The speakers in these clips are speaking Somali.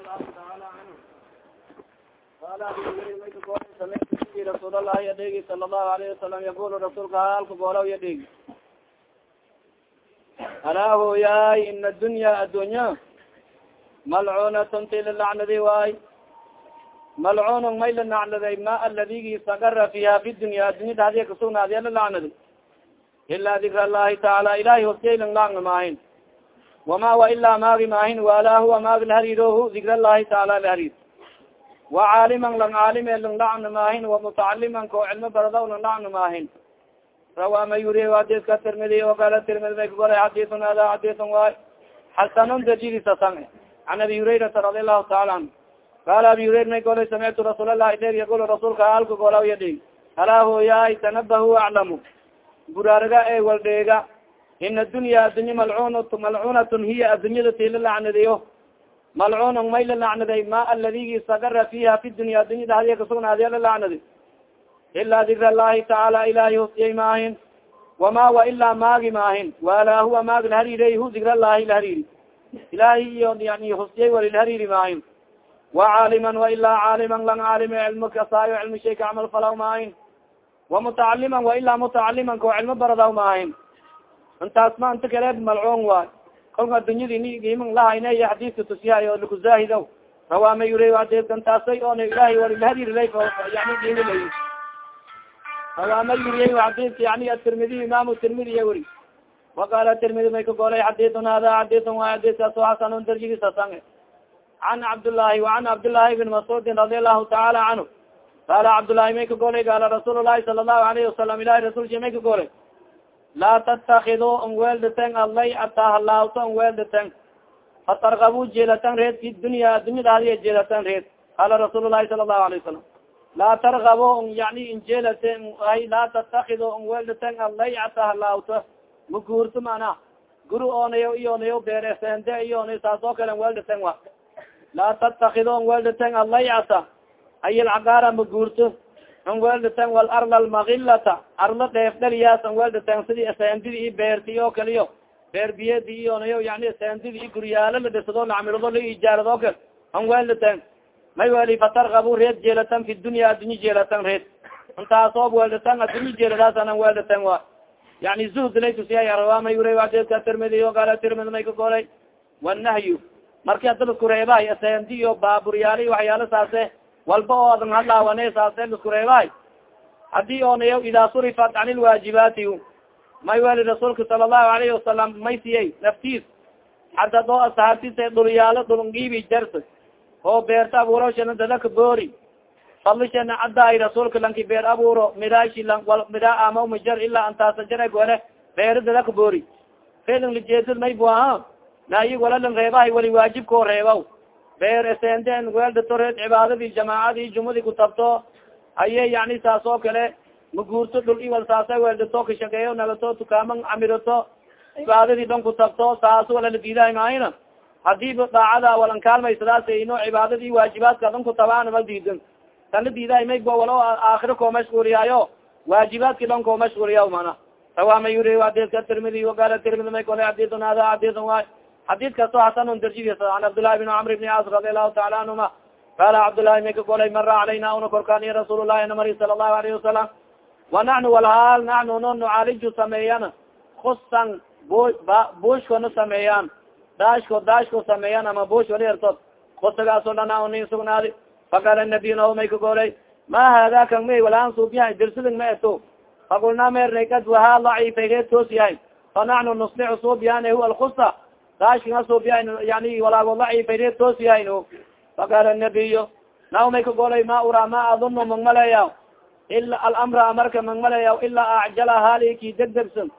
allahu taala canhu qala abi rasuul allahi adheegi sala allahu alayhi wasalam yaqulu rasuulka halka goolaw ya dheegi alaa hooyaay ina adunya addunya malcunatun ti la lacnadi waay. Malcunun may la nacnaday ma aladigi sagara fiha fi dunya addunya dhadiya kasugnaadiya la lacnadi ila dikr allahi taala ilahi hosjaylan laacna maahin wama wa ilaa maagi maahin wala huwa maagi lahariirohu dikr allahi taala lahariir wacaaliman lang caalime lang lacna maahin wamutacaliman ko cilmo baradaw lang lacna maahin rawa ma yuri hadiska tirmidi wakala tirmidi may kagolay xadisun hada xadisun waay xasanun dajidisa sang an abi hurayrata radi allahu taala anhu qala abi hurayra may golay samictu rasuul allahi dheer yagul rasuulka halka golaw yadhig halaa hooyaay tanabahu aclamu buraaraga e waldheega in adunya addunya malcunat malcunatun hiya addunyada ti la lacnadiyo malcunun may la lacnaday ma aladigi sagara fiha fi dunya addunya dhadiya kasugnaadiya la lacnadi ila dikr allahi tacaala ilahi husiyay maahin wama wa ilaa maagi maahin wala huwa maagi lahariirey hu dikr allahi lahariiri ilahi iyo yani husiyay walilhariiri maahin wa caaliman wa ilaa caaliman lang caalime cilmo kasaayo cilmi shay camal falaw maahin wamutacaliman wa ilaa mutacaliman ko cilmo baradaw maahin intaas ma inta kale malcuun waay. Kolka adunyadi nigiman lahayne iyo xadiiska tusiyahay oo lakuzahidaw rawaama yure adeskan taasay oon ilahay walilhadirilay yani diinilay rawaama yuriye xadiiska yani atirmidiy imam tirmidi ya weri waqala tirmidi may kagolay xadiun hada xadiun waay xadiiskaas oo xasanun darjigisasange can cabdillaahi وcan cabdillaahi bn mascuudin radi allahu taala canhu. Qala cabdillaahi may kagolay gaala rasuul lahi sala allahu alayhi wasalam ilahi rasulki may kagolay laa tattakidu n weelditen allay ataa halaawto n weelditen fatarkabu jeelatan reed fi dunya addunyada hadiya jeelatan reed qala rasuul lahi sala allahu alayه wasalam laa tarkabo yani injeelate laa tattakidu n weelditen allay ataa halaawto maguurto mana guri oonayo iyonayo beeresende iyonayo saas oo kale n weelditen wa laa tattakidu n weelditen allay ata ay lcagaara maguurto n welditen wal arla almagilata arlo dheef dhaliyaas an welditen sidii sendidi i beerti oo kaliyo beer biyedi iyonayo yani sendidi i guryaalo la dhisado lacmirado la ijaarado kal an welditen may weli fatarkabu reed jeelatan fi dunya addunya jeelatan reed intaasoob welditen addunya jeeladaasan an welditen wa. Yani zuhd lay tusiya rawa may ure adeska tirmidi o gaala tirmidi may ka golay wanahyu marki lasku reebahay sendi iyo baaburyaali waxyaalo saase walba oo adan hadlaawane saase lasku reebahay haddii oonaya idaa surifat can ilwaajibaati may weli rasuulka sala allahu alayhi wasalam may siyay naftiis hadad oo asaabtisa dhulyaalo dhulngiibi jarsa oo beerta abuuroshana dadaka boori fadlishana caddaay rasuulka lanki beer abuuro midaashi lan wal midaa ama majar ilaa antaasa jara gole beera dadaka boori feelan lijeedad may bu aha naayi wala lan reebahay wali waajibkoo reebaw beer esenden weeldato reed cibaadadii jamaacadii jumadi kutabto aye yani saas oo kale maguurto dhul iwal saasa weeldato kashageeyo nagato tukaaman camirato cibaadadii dhan kutabto saas wala ladiidahay maayna hadiiba daacada walan kaalmaysadaas ino cibaadadii waajibaadka dhan kutabaan mal diidan tan la diidahay may walo aakhiro koo mashguuliyaayo waajibaadki dhan koo mashguuliya mana rawaama yuri adidka tirmidi waqala tirmidi may kole adidun hada adidun waay xadid kasto xasanun darjidiis an cabdillahi bin camr bni caas radi allahu taala anhuma qala cabdillahi may ka golay mara calayna una korkaaniya rasuul llahi namari sala allahu alayhi wasalam wa naxnu walhaal naxnu no nucaaliju sameeyan kusan bu bushkona sameeyaan daashko daashko sameeyaan ama bush wali ertod kusagaasoo dhana nin sugnaadi faqala nabiy nao may ka golay ma hada kan may walaan suubyahay dirsidin ma eto faqulnaa meernay kad wahaa daciifay reed toos yahay fa naxnu nuslicu suubyaane hu alkusa daashkina suubyahay yani walaago daciifay reed toos yahay faqala nabiyo naw may ka golay ma uraa ma adunu magmaleya ila alamra marka magmaleya ilaa acjala hali ki degdegsan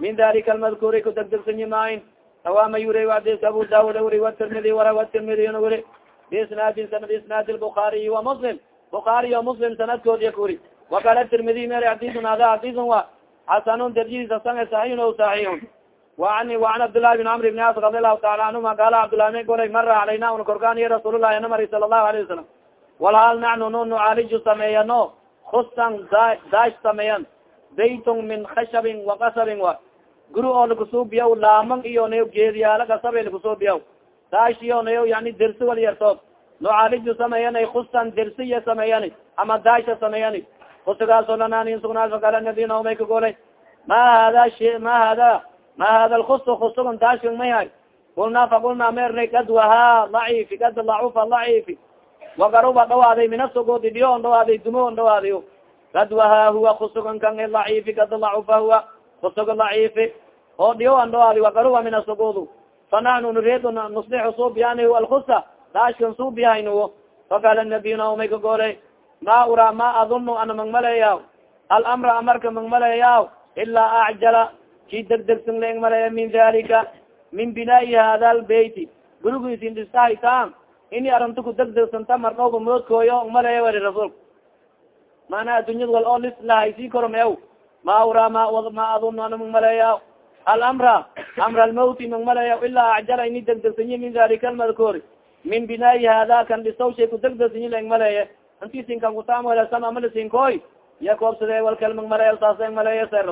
min dalika almadkuuri ku degdegsanyi maayn rawaama yuri adis abu daawud wuri watirmidi wara tirmidina wuri bisnaadin sanad isnaad lbukaariyi wa muslim. Bukaariy muslim sanadkoodiya kuri. Wakala tirmidi mer xadisun hada xadisun wa xasanun darjiisa sange saxiixun o saxiixun waani waan cabdillahi bin camr bni as radi allahu taala anhuma gaala cabdillahi may golay mara calayna una korkaaniya rasuulullahi anamari sala allahu alayh wasalam walhal naxnu no nucaaliju sameeyano kusan daash sameeyan baytun min khashabin wakasabin wa guri oo lakusuubiyaw laaman iyo n geediyaala kasabe lakusuubiyaw daashiyonayo yani dersi wal yartoob nucaaliju sameeyanay kusan dersiya sameeyani ama daasha sameeyani kusigaaso lanaanin sugnaal faqala nabiy naomay ka golay ma hada ma hada ma hada lkusu kusugan daashkan mayhay kulnaa faqulnaa meernay kad wahaa daciifi kad dacufa daciifi wagaruba dhawaaday minasugudi dhiyo on dhawaaday dumo on dhawaadayo kad wahaa huwa kusugan kan daciifi kad dacufa huwa kusuga daciifi oo dhiyo an dhawaadi wagaruba minasugudu fanaxnu nuriidu nuslixu suubiyani alkusa daashkan suubiyahaynuwo faqala nabiy naomay ka golay ma uraa ma adunu ana magmaleeya alamra amarka magmaleeya ilaa acjala ki degdegsan laeng maleeya min dalika min binaayi hada lbeyti gurigiisin dhistahaytaan ini arinta ku degdegsanta mardhowba moodkooyo maleeya wari rasuulka maana addunyada wal oo lis lahaysii kormeew ma uraa ma ma adunu ana magmaleeya alamra amra almawti magmaleeya ilaa acjala ini degdegsanyi min dalika almadkuuri min binaayi hada kan dhisaw shay ku degdegsanyi laeng maleeye intisin kan kutaamwelasan amalisinkoy iya koobsade walkal magmaleeya saasa maleeya sa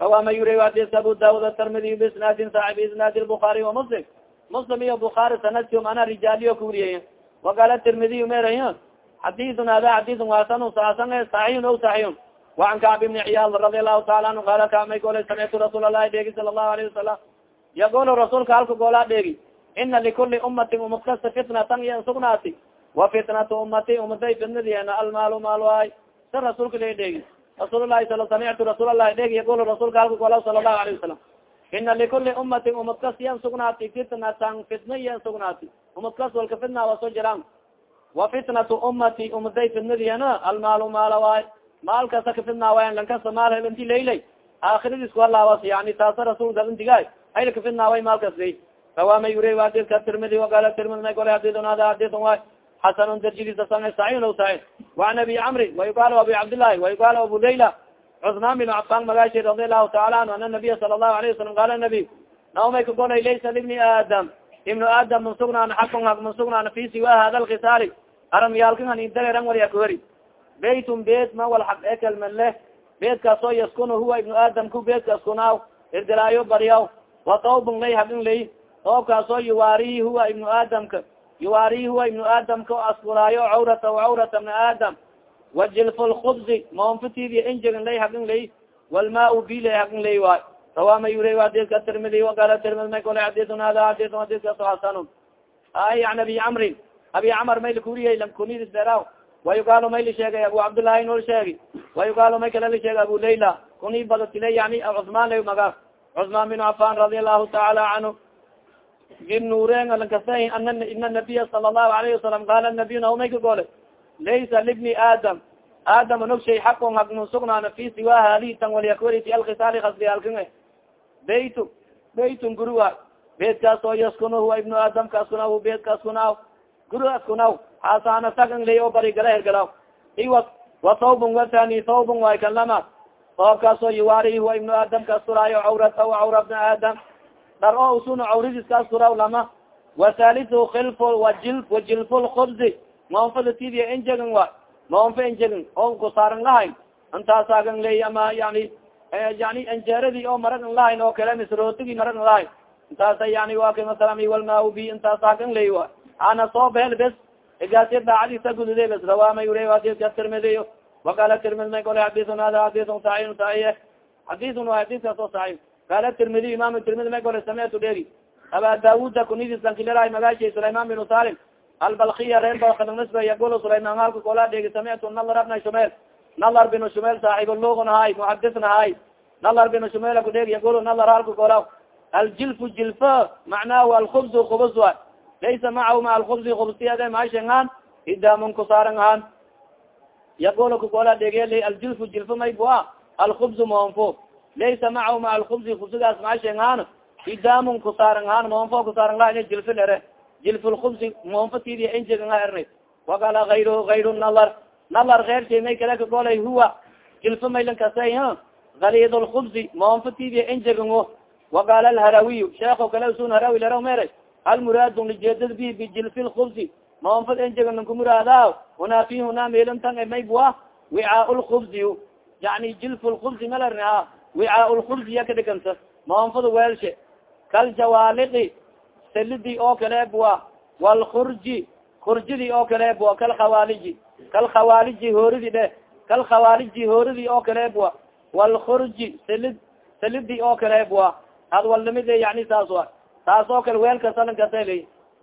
rasuulka awama yuri adis abu daud atarmidiy bisnaadin saaxib isnaad lbukaari wa muslim muslim iyo bukaari sanadki mana rijaaliyo kuuriyay waqala tirmidiy meray xadiun hada xadiun waasan saasan saxiixun o saxiixun waan kacb ibni ciyaad radi allahu taala anhu qaala kamay golay samictu rasuul allahi dheegi sala allahu alayhi wasalam yagolo rasuulka halka goolaa dheegi ina likuli umatin umad kasta fitnatan iyo sugnaati wa fitnatu umati umaday fitnadiena almaalu maal waay sa rasuulka la dheegi rasuul lahi sal samictu rasuul lahi dheegi yagul rasuulka halka gola sala allahu alayhi wasalam ina likuli umatin umad kas yan sugnaati fitnatan fitna yan sugnaati umad kas walka fitna waa soo jiraan wa fitnatu umati umaday fitnadiena almaalu maala waay. Maalkasa ka fidnaa wayan lankasa maal hel inti laylay aakiradis kuhalaabas yani taasa rasuulka intigaay. Hayla ka fidnaa way maalkas lay rawama yure adidka tirmidi waqala tirmidi may gole hadidun hada waay xasanun darjidisa sang saciin o saciin waan abi camri wayuqaalo abi cabdillahi wayuqaalo abu layla cusmaan bin cafan magashi radi allahu taala anhu ana nabiya sala allahu alayhi wasalam qaala nabiy naomay ka golay laysa libni aadam ibnu aadam mansugnaana xakun hak mansugnaana fi siwa hada lkhisaali aramyaalkan hanidaleran warya kahori beytun beet ma wal xaq ekelman leh beedkaasoo yaskunu huwa ibnu aadam ku beedka askunaaw irdilaayo baryaw wa tawbun lay habin lay toobkaasoo yuwaarihi huwa ibnu aadamka yuwaarihi huwa ibnu aadamka o askulaayo cawrata cawrata ibna aadam. Wa jilfu lkubsi moonfatidiy injegin lay habin lay walmaa bi lay habin lay waay. Rawama yura adidka tirmidi waqala tirmidi may kole adidun hada adidun adidkaso hasanun ay an abi camrin abi camar mayl kuriyay kunidis deraw wayugaalo may la sheegay abu cabdillahi nol sheegi wayugaalo may kala la sheegay abu layla kuni badatile yani cusmaan la maga cusmaan bin cafan radi allahu taala canhu ibnurenlankasa ina nabiya sala allahu alayhi wasalam qaala nabiy naumay ka gole laysa libni aadam aadam nog shay xaqon hagnu sugnaana fi siwa hadi tan walyakwari fi alkhisaali kasdiyaalkan beytu beytun guri wa beedkaas oo yaskuna huwa ibnu aadam kaaskuna beedka askunaw guri askunaw xaasana tagan lay oo bari gala hergalaw iwa wa thawbun watani thawbun way kan lama toobkaas oo yuwaari huwa ibnu aadam kaaskuraayo cawrata cawra bna aadam dhar oo usuna cawridis kaaskuraw lama wasalisu kilfu wajil wajilfu lkubsi moonfada tidiya injegan wa? Moonfa injegan. Oo kusaaran lahayn. Intaasagan ley ama yani yani anjeeradii oo maragan lahayn oo kale misrootigi maragan lahayn. Intaasa yani wa ka masalam walmaa bi intaasagan ley wa? Ana soo behel bes. Igaasi daacadiisa gudude bes. Rawaama ure adidka tirmidiyo wakala tirmidi may gole xadisun hada xadisun saxiixun saxiix xadisun waa xadiskaas oo saxiix kala tirmidiy imam tirmidi may gole sametu dheri aba daawuda kunidis lankileraay magaashay sulayman bin salim albalkiya reer balknisba yagul sulayman halka kola dhegi samictu nalar bna shumel nalar bin shumel saaxib lugun ahay muxadisna ahay nalar bin shumel kudheg yagul nalar halka kola aljilfu jilfa macnahu alkubz kubus wa laysa macahu ma alkubsi kubsiyade maashengaan idaamun kusaaran ahaan yagul kakola dhegel aljilfu jilfa may bua alkubzu moonfo laysa macahu ma alkubsi kubsigaas maashengaan idaamun kusaaran ahaan moonfo kusaaran laha jilfi lere jilf lkubsi moonfo tidi injeganga erne wakala ayr ayr nalar nalar keer shay may kale kagolay huwa jilfo maylan kasay galid lkubsi moonfo tidi injegango wakala alharawiy sheeko kale usun harawi leraw mere almuraadu lijeedad bi bijilfi lkubsi moonfad injegan lankumuraada hunaa fi hunaa meelantan maybua wicaa lkubsi yani jilf lkubsi malarna wicaa lkubsi ya kadhiganta moonfada weelshe kaljawaalidi selidii oo kale bua walkurji kurjidii oo kale bua kalkhawaaliji kalkhawaaliji hooridi dhe kalkhawaaliji hooridi oo kale bua walkurji selid selidii oo kale bua had walnimide yani saas wa taas oo kale weelka salankasel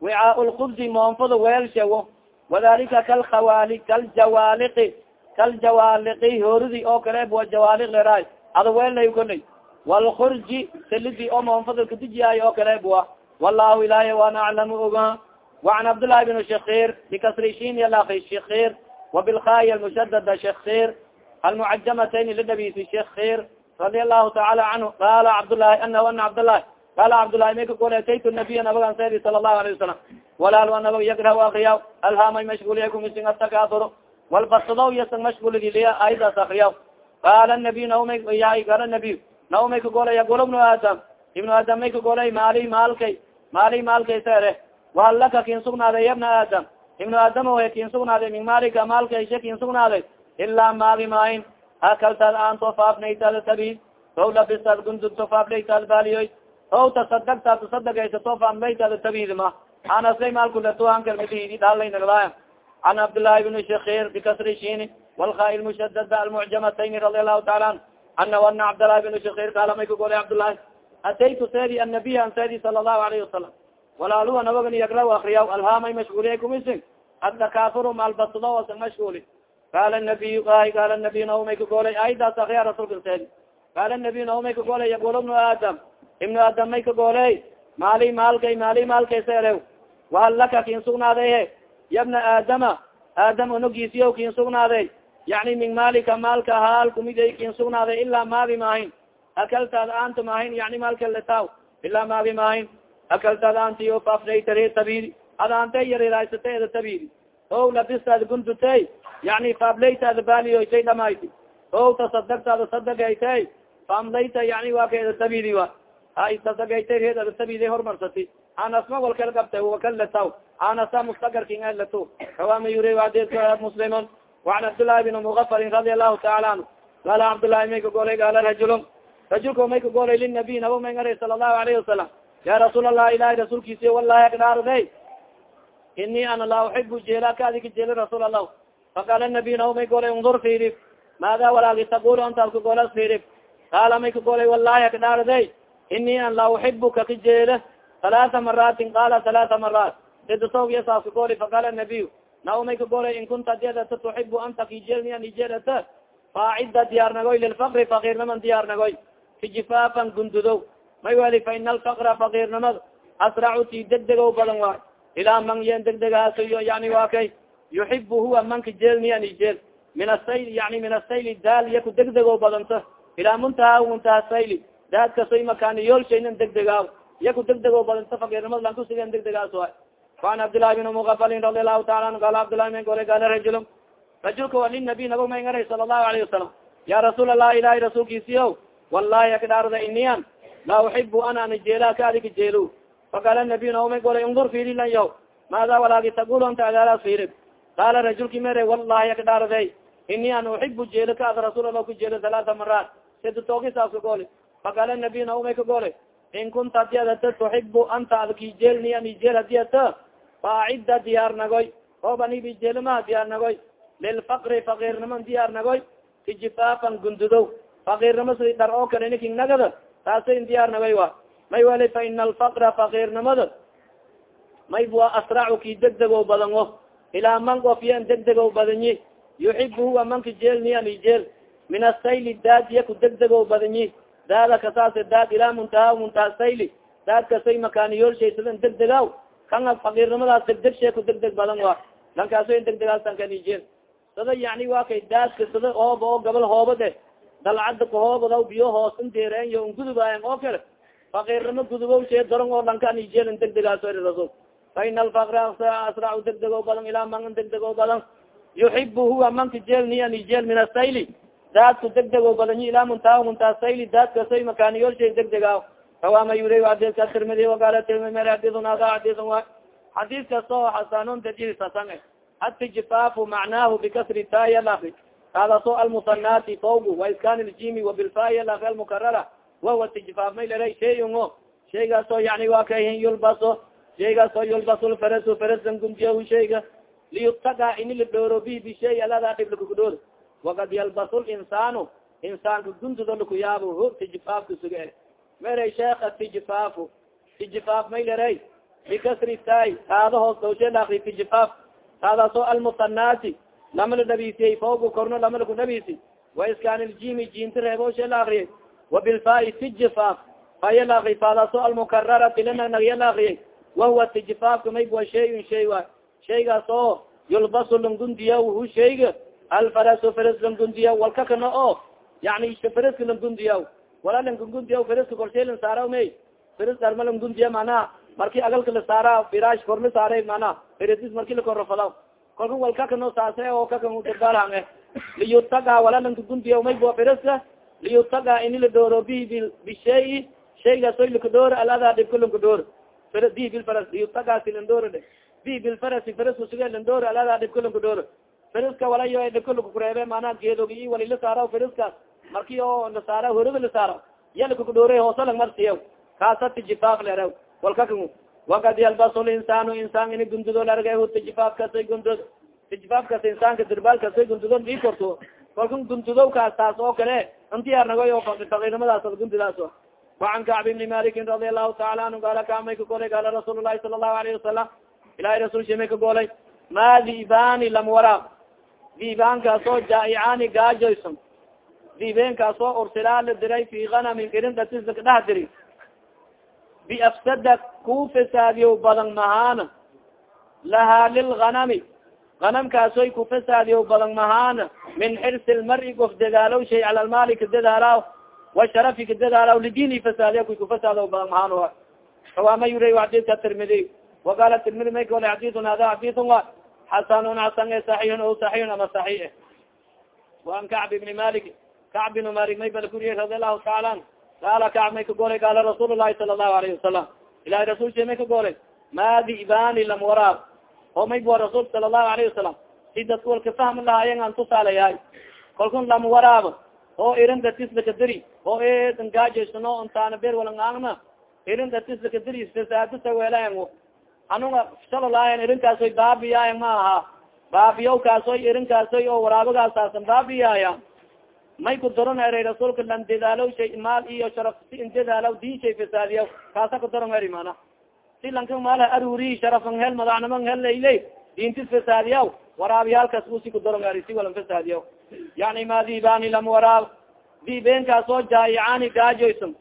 wicaa lkubsi moonfada weel sheego wadalika kalkhawaali kaljawaaliki kaljawaaliki hooridi oo kale bua jawaaliq leraay ada weellay koley walkurji selidii oo moonfada kadijiyaayo oo kale bua wallahu ilahy waana aclamu oga وعn cabdاللahi بن shakir bikasri shin yalaki shakir وabilkay almushadada shakir almucajamatayn lidabisi shakir radi الlahu taعala canhu qala cabdالlahi ana ana cabdالlahi qala cabdالlahi may kakol ataytu nabiya nabagan sedi sala الlahu عlaه وasalam walaal a nabag yagra akriya alhamay mashguliya kumising atakaduro walbasado yasang mashgulidiliya aydas akriya qala nabiy qala nabiy naumay kagolay yagolo ibnu aadam ibnu aadam may kagolay maali maalkay maali maalkay sere wahal laka kin sugnaaday ya bna aadam ibnu aadam way kin sugnaaday min maalika maalka ishe kin sugnaaday ilaa maagi maahin akaltaad aan tofaafnaytaad tabi ow labistaad gundud tofaaflaytaad baaliyoy ow tasadagtaad tasadagaysa tofaaflaytaad tabidma anasay maalkulatuhankalmidihidi dhaallaynagdaaya can cabdillaahi bni shakir bikasri shini walkhaa lmushadada almucjamatayni radi allahu taala an ana ana cabdillaahi bni shakir kaala may kagolay cabdullaahi ataytu sedi annabiy an sedi sala allahu alayhi wasalam walaaluwa nabagan yagra akriya alhaamay mashguuliya kumising adakaafuru maalbasado osa mashguuli qaala nabiy qaala nabiy naumay kagolay aydaas akriya rasulka sedi qaala nabiy naumay kagolay yagolo ibnu aadam ibnu aadam may kagoley maali maalkay maali maalkay seerew wahal laka kin sugnaaday yabna aadama aadam onogiisiyo kin sugnaaday yani min maalika maalka haal kumiday kin sugnaaday ilaa maabi maahin akaltaad aanta maahin yani maalka lataw ilaa maabi maahin akaltaad aanti o faafdaytare tabidi ad aantay yariraaysatay ada tabidi o labistaad gundutay yani faablaytaada baaliyoytay dhamayti. O tasadagtaada sadagaytay faamlayta yani waa ka ada tabidi wa hay sadagaytay reed ada tabidi hormarsati anasma walkal gabta wakalataw anasa mustagarkin alato kawama yuri adedka muslimun وan cabdالlahi بn mغafarin radi aلlahu taala anhu qala cabdالlahi may ka golay gaala rajulun rajulka may ka golay linabiy naba may ngaray sala الlahu alayhi wasalam ya rasuul الlah ilahi rasuulkiisi walahi akdaarday ini ana la uxibu jeela kaadi ka jeeli rasuul الlah faqala nabiy naba may golay undur firib maada walaagi taqul antaad ka golas firib qaala may ka golay walahi akdaarday ini an la uxibuka ka jeela ثaلaثa maraatin qala ثaلaثa maraat sidtog yasaas ka goli faqala nabiy naw may ka golay in kunta adiyadata tuxibu anta kijelni an ijelata faacida diyaar nagoy lilfakri fakirnaman diyaar nagoy kijifaafan gundudow may wali fa ina alfakra fakirnimad asracu ti degdegow badan waay ilaa man yen degdegaaso yani waa kay yuxibu huwa manka jelni an ijel min asayl yani min asayli daal ku degdegow badanta ilaa muntaha muntaha sayli. Daadkasoy makaani yoolshaynan degdegaaw iya ku degdegow badanta fakirnimad lan kusigen degdegaas waay fan cabdillahi bin mugafalin radi allahu taala anu kala cabdillahi men kole kala rajul rajulka wa linabi nabag mayngaray sala allahu alayhi wasalam ya rasuul allah ilahi rasuulkiisiyo wallahi akdarda inian la uxibu ana ana jeela ka adiga jeelo fakala nabiy naomay golay undur firi lan yaw maada walaagi tagul anta agaalaas firi qaala rajulki mere wallahi akdarday ini an uxibu jeelo ka ad rasuul allah ku jeelo halaata maraat sida toogisaas ka goli fakala nabiy naomay ka gole in kunta haddii adata tuxibu anta adaki jeelni ani jeel haddii ata faacida diyaar nagoy oob anibijeelmaha diyaar nagoy lilfakri fakirniman diyaar nagoy kijifaafan gundudow fakirnima sidi dhar oo kale niking nagada. Taasa in diyaar nagoy wa. May wali fa ina alfakra fakirnimada may wa asracu ki degdego badan o ilaa man of yan degdego badanyi. Yuxibu huwa manka jeelni an ijeel min asayli daadiya ku degdego badanyi. Daada kasaase daad ilaa muntaha muntaha sayli. Daad kasay makaaniyoolshaysadan degdegaw kan fakirnimadaas degdeg shee ku degdeg badan wa lankaaso in degdegaasan kanijeel sada yani waa kay daadka sada hooba oo gabal hoobade dalcada kahoobadaw biyo hoosan deereenyo n gudubayan oo kale. Fakirnimo gudubow shee daron oo lanka anijeel in degdegaaso iri rasul fa ina alfakra asracu degdego badan ilaa man degdego badan. Yuxibu huwa manka jeelni anijeel min asayli daadku degdego badanyi ilaa muntaha muntaha sayli. Daadkasoy makaaniyoolshay degdegaaw kawama yuri adika tirmidi waqala tirmidi mer xadiun hada xadiun wa. Xadiis kasto xasanun tajirisasan atijfaafu macnaahu bikasri taaya lafi kaadaso almusanati fawgu waiskan ljimi wabilfaya lafi almukarara wahuwa tijfaaf may lera shayungo shaygaaso yani waa kahin yulbaso. Shaygaas oo yulbasul farasu farasan gundiyahu shayga liyutaga ini la dhooro bi bishay alada dhib lakukudhoor wakad yalbasul insaanu insaanka gundudo lakuyaabo ho tijifaafka suge meray sheeka tijifaafu tijifaaf may leray bikasri tay taada hoos dawshe laakri tijifaaf taadaasoo almusanaati lama la dhabisiyey fawga korno lama laku dhabisi waiskaan iljimi jinti reeboshe la akriyay wabilfai tijifaaf faya la akriy faadaasoo almukararati lanagya la akriyay wahuwa tijifaafka may wa shayun shay wa shaygaas yulbasu langundiya hu shayga alfarasu faras langundiya walkakana oo yani faraska langundiya wala langungundiya faraska korshay lan saara may faras dharma langundiya manaa marki agalka la saara firaash kor la saara mana? Farasis marki lakorofada kolka walkakano saase oo kakandabalhange liyutaga wala lankagundiya may bua faraska liyutaga ini la dooro bi bishay shaygaas oy lakadoor alada dhibka lankadoor di bilfaras liyutagaasi landoor de bi bilfarasi faraska suge landoor alada dhibka lankadoor faraska walayo dhibka lakukureebe mana geedogi i wali la saara faraskaas marki oo la saara horoga la saara iya lakakadhoore hoosa lang marsiya kaasa tijifaaf leraw walkaka wakad yalbasu linsaanu insaan ini gundudo larga tijifaafkasay gundud tijifaafkas insaanka dirbaalkasay gundudo dhii korto. Kalka gundudow kaas taas oo kale intiyaarnagoy oo fakiirnimadaas gundidaas wacan kacb ibni malikin radi allahu taala anhu gaala kamay ka golay gaala rasuul lahi sala allahu alayhi wasalam ilahay rasul shimay ka golay ma dibani lamwara dibaankaasoo jaaicani gaajoyson dibeenkaasoo ursilaa la diray fi ganamin irindatisaka dhah diri. Biafsada ku fasaadiyo badan mahaana lahaa lilganami ganamkaasoy ku fasaadiyo badan mahaana min xirsi lmari of dadaalow shay cala lmaali ka dadaalaw washarafi ka dadaalaw lidini fasaadiya kuy kufasaado badan mahaan a kawaama yura xadidka tirmidi. Waqaala tirmidi may kole xadidun hada xadidun wa xasanun xasan e saxiixun o saxiixun ama saxiix waan kacb ibni malik kacb ibn malik may bala kuriye radi allahu taala an qaala kacb may ka golay qaala rasuul lahi sala allahu alayhi wasalam ilahi rasul may ka golay ma dibani lam waraab oo may bua rasul sala allahu alayhi wasalam si dadka walka fahmi lahaayen an tusaalayahay kalkun lam waraab oo irin datisdakadiri oo edangaajasano ontaana ber walangaangna irin datisdakadiri fasaadisa weelayan anuga shalolaayan irinkaasoy baabiyaaya ma aha baabiyaw kaasoy irinkaasoy oo waraabagaasaasan baabiyaaya may ku daron eray rasuulka lan dadaalow shay maal iyo sharaf si in dadaalaw din shay fasaadiya kaasa ku daron eri mana si lanka maala aruri sharafan hel madaxniman hel layley dintis fasaadiyaw waraabiyaalkaas usi ku daron eri si walan fasaadiyaw yani ma dibani lam waraab. Dibeenkaasoo jaaicani gaajoyson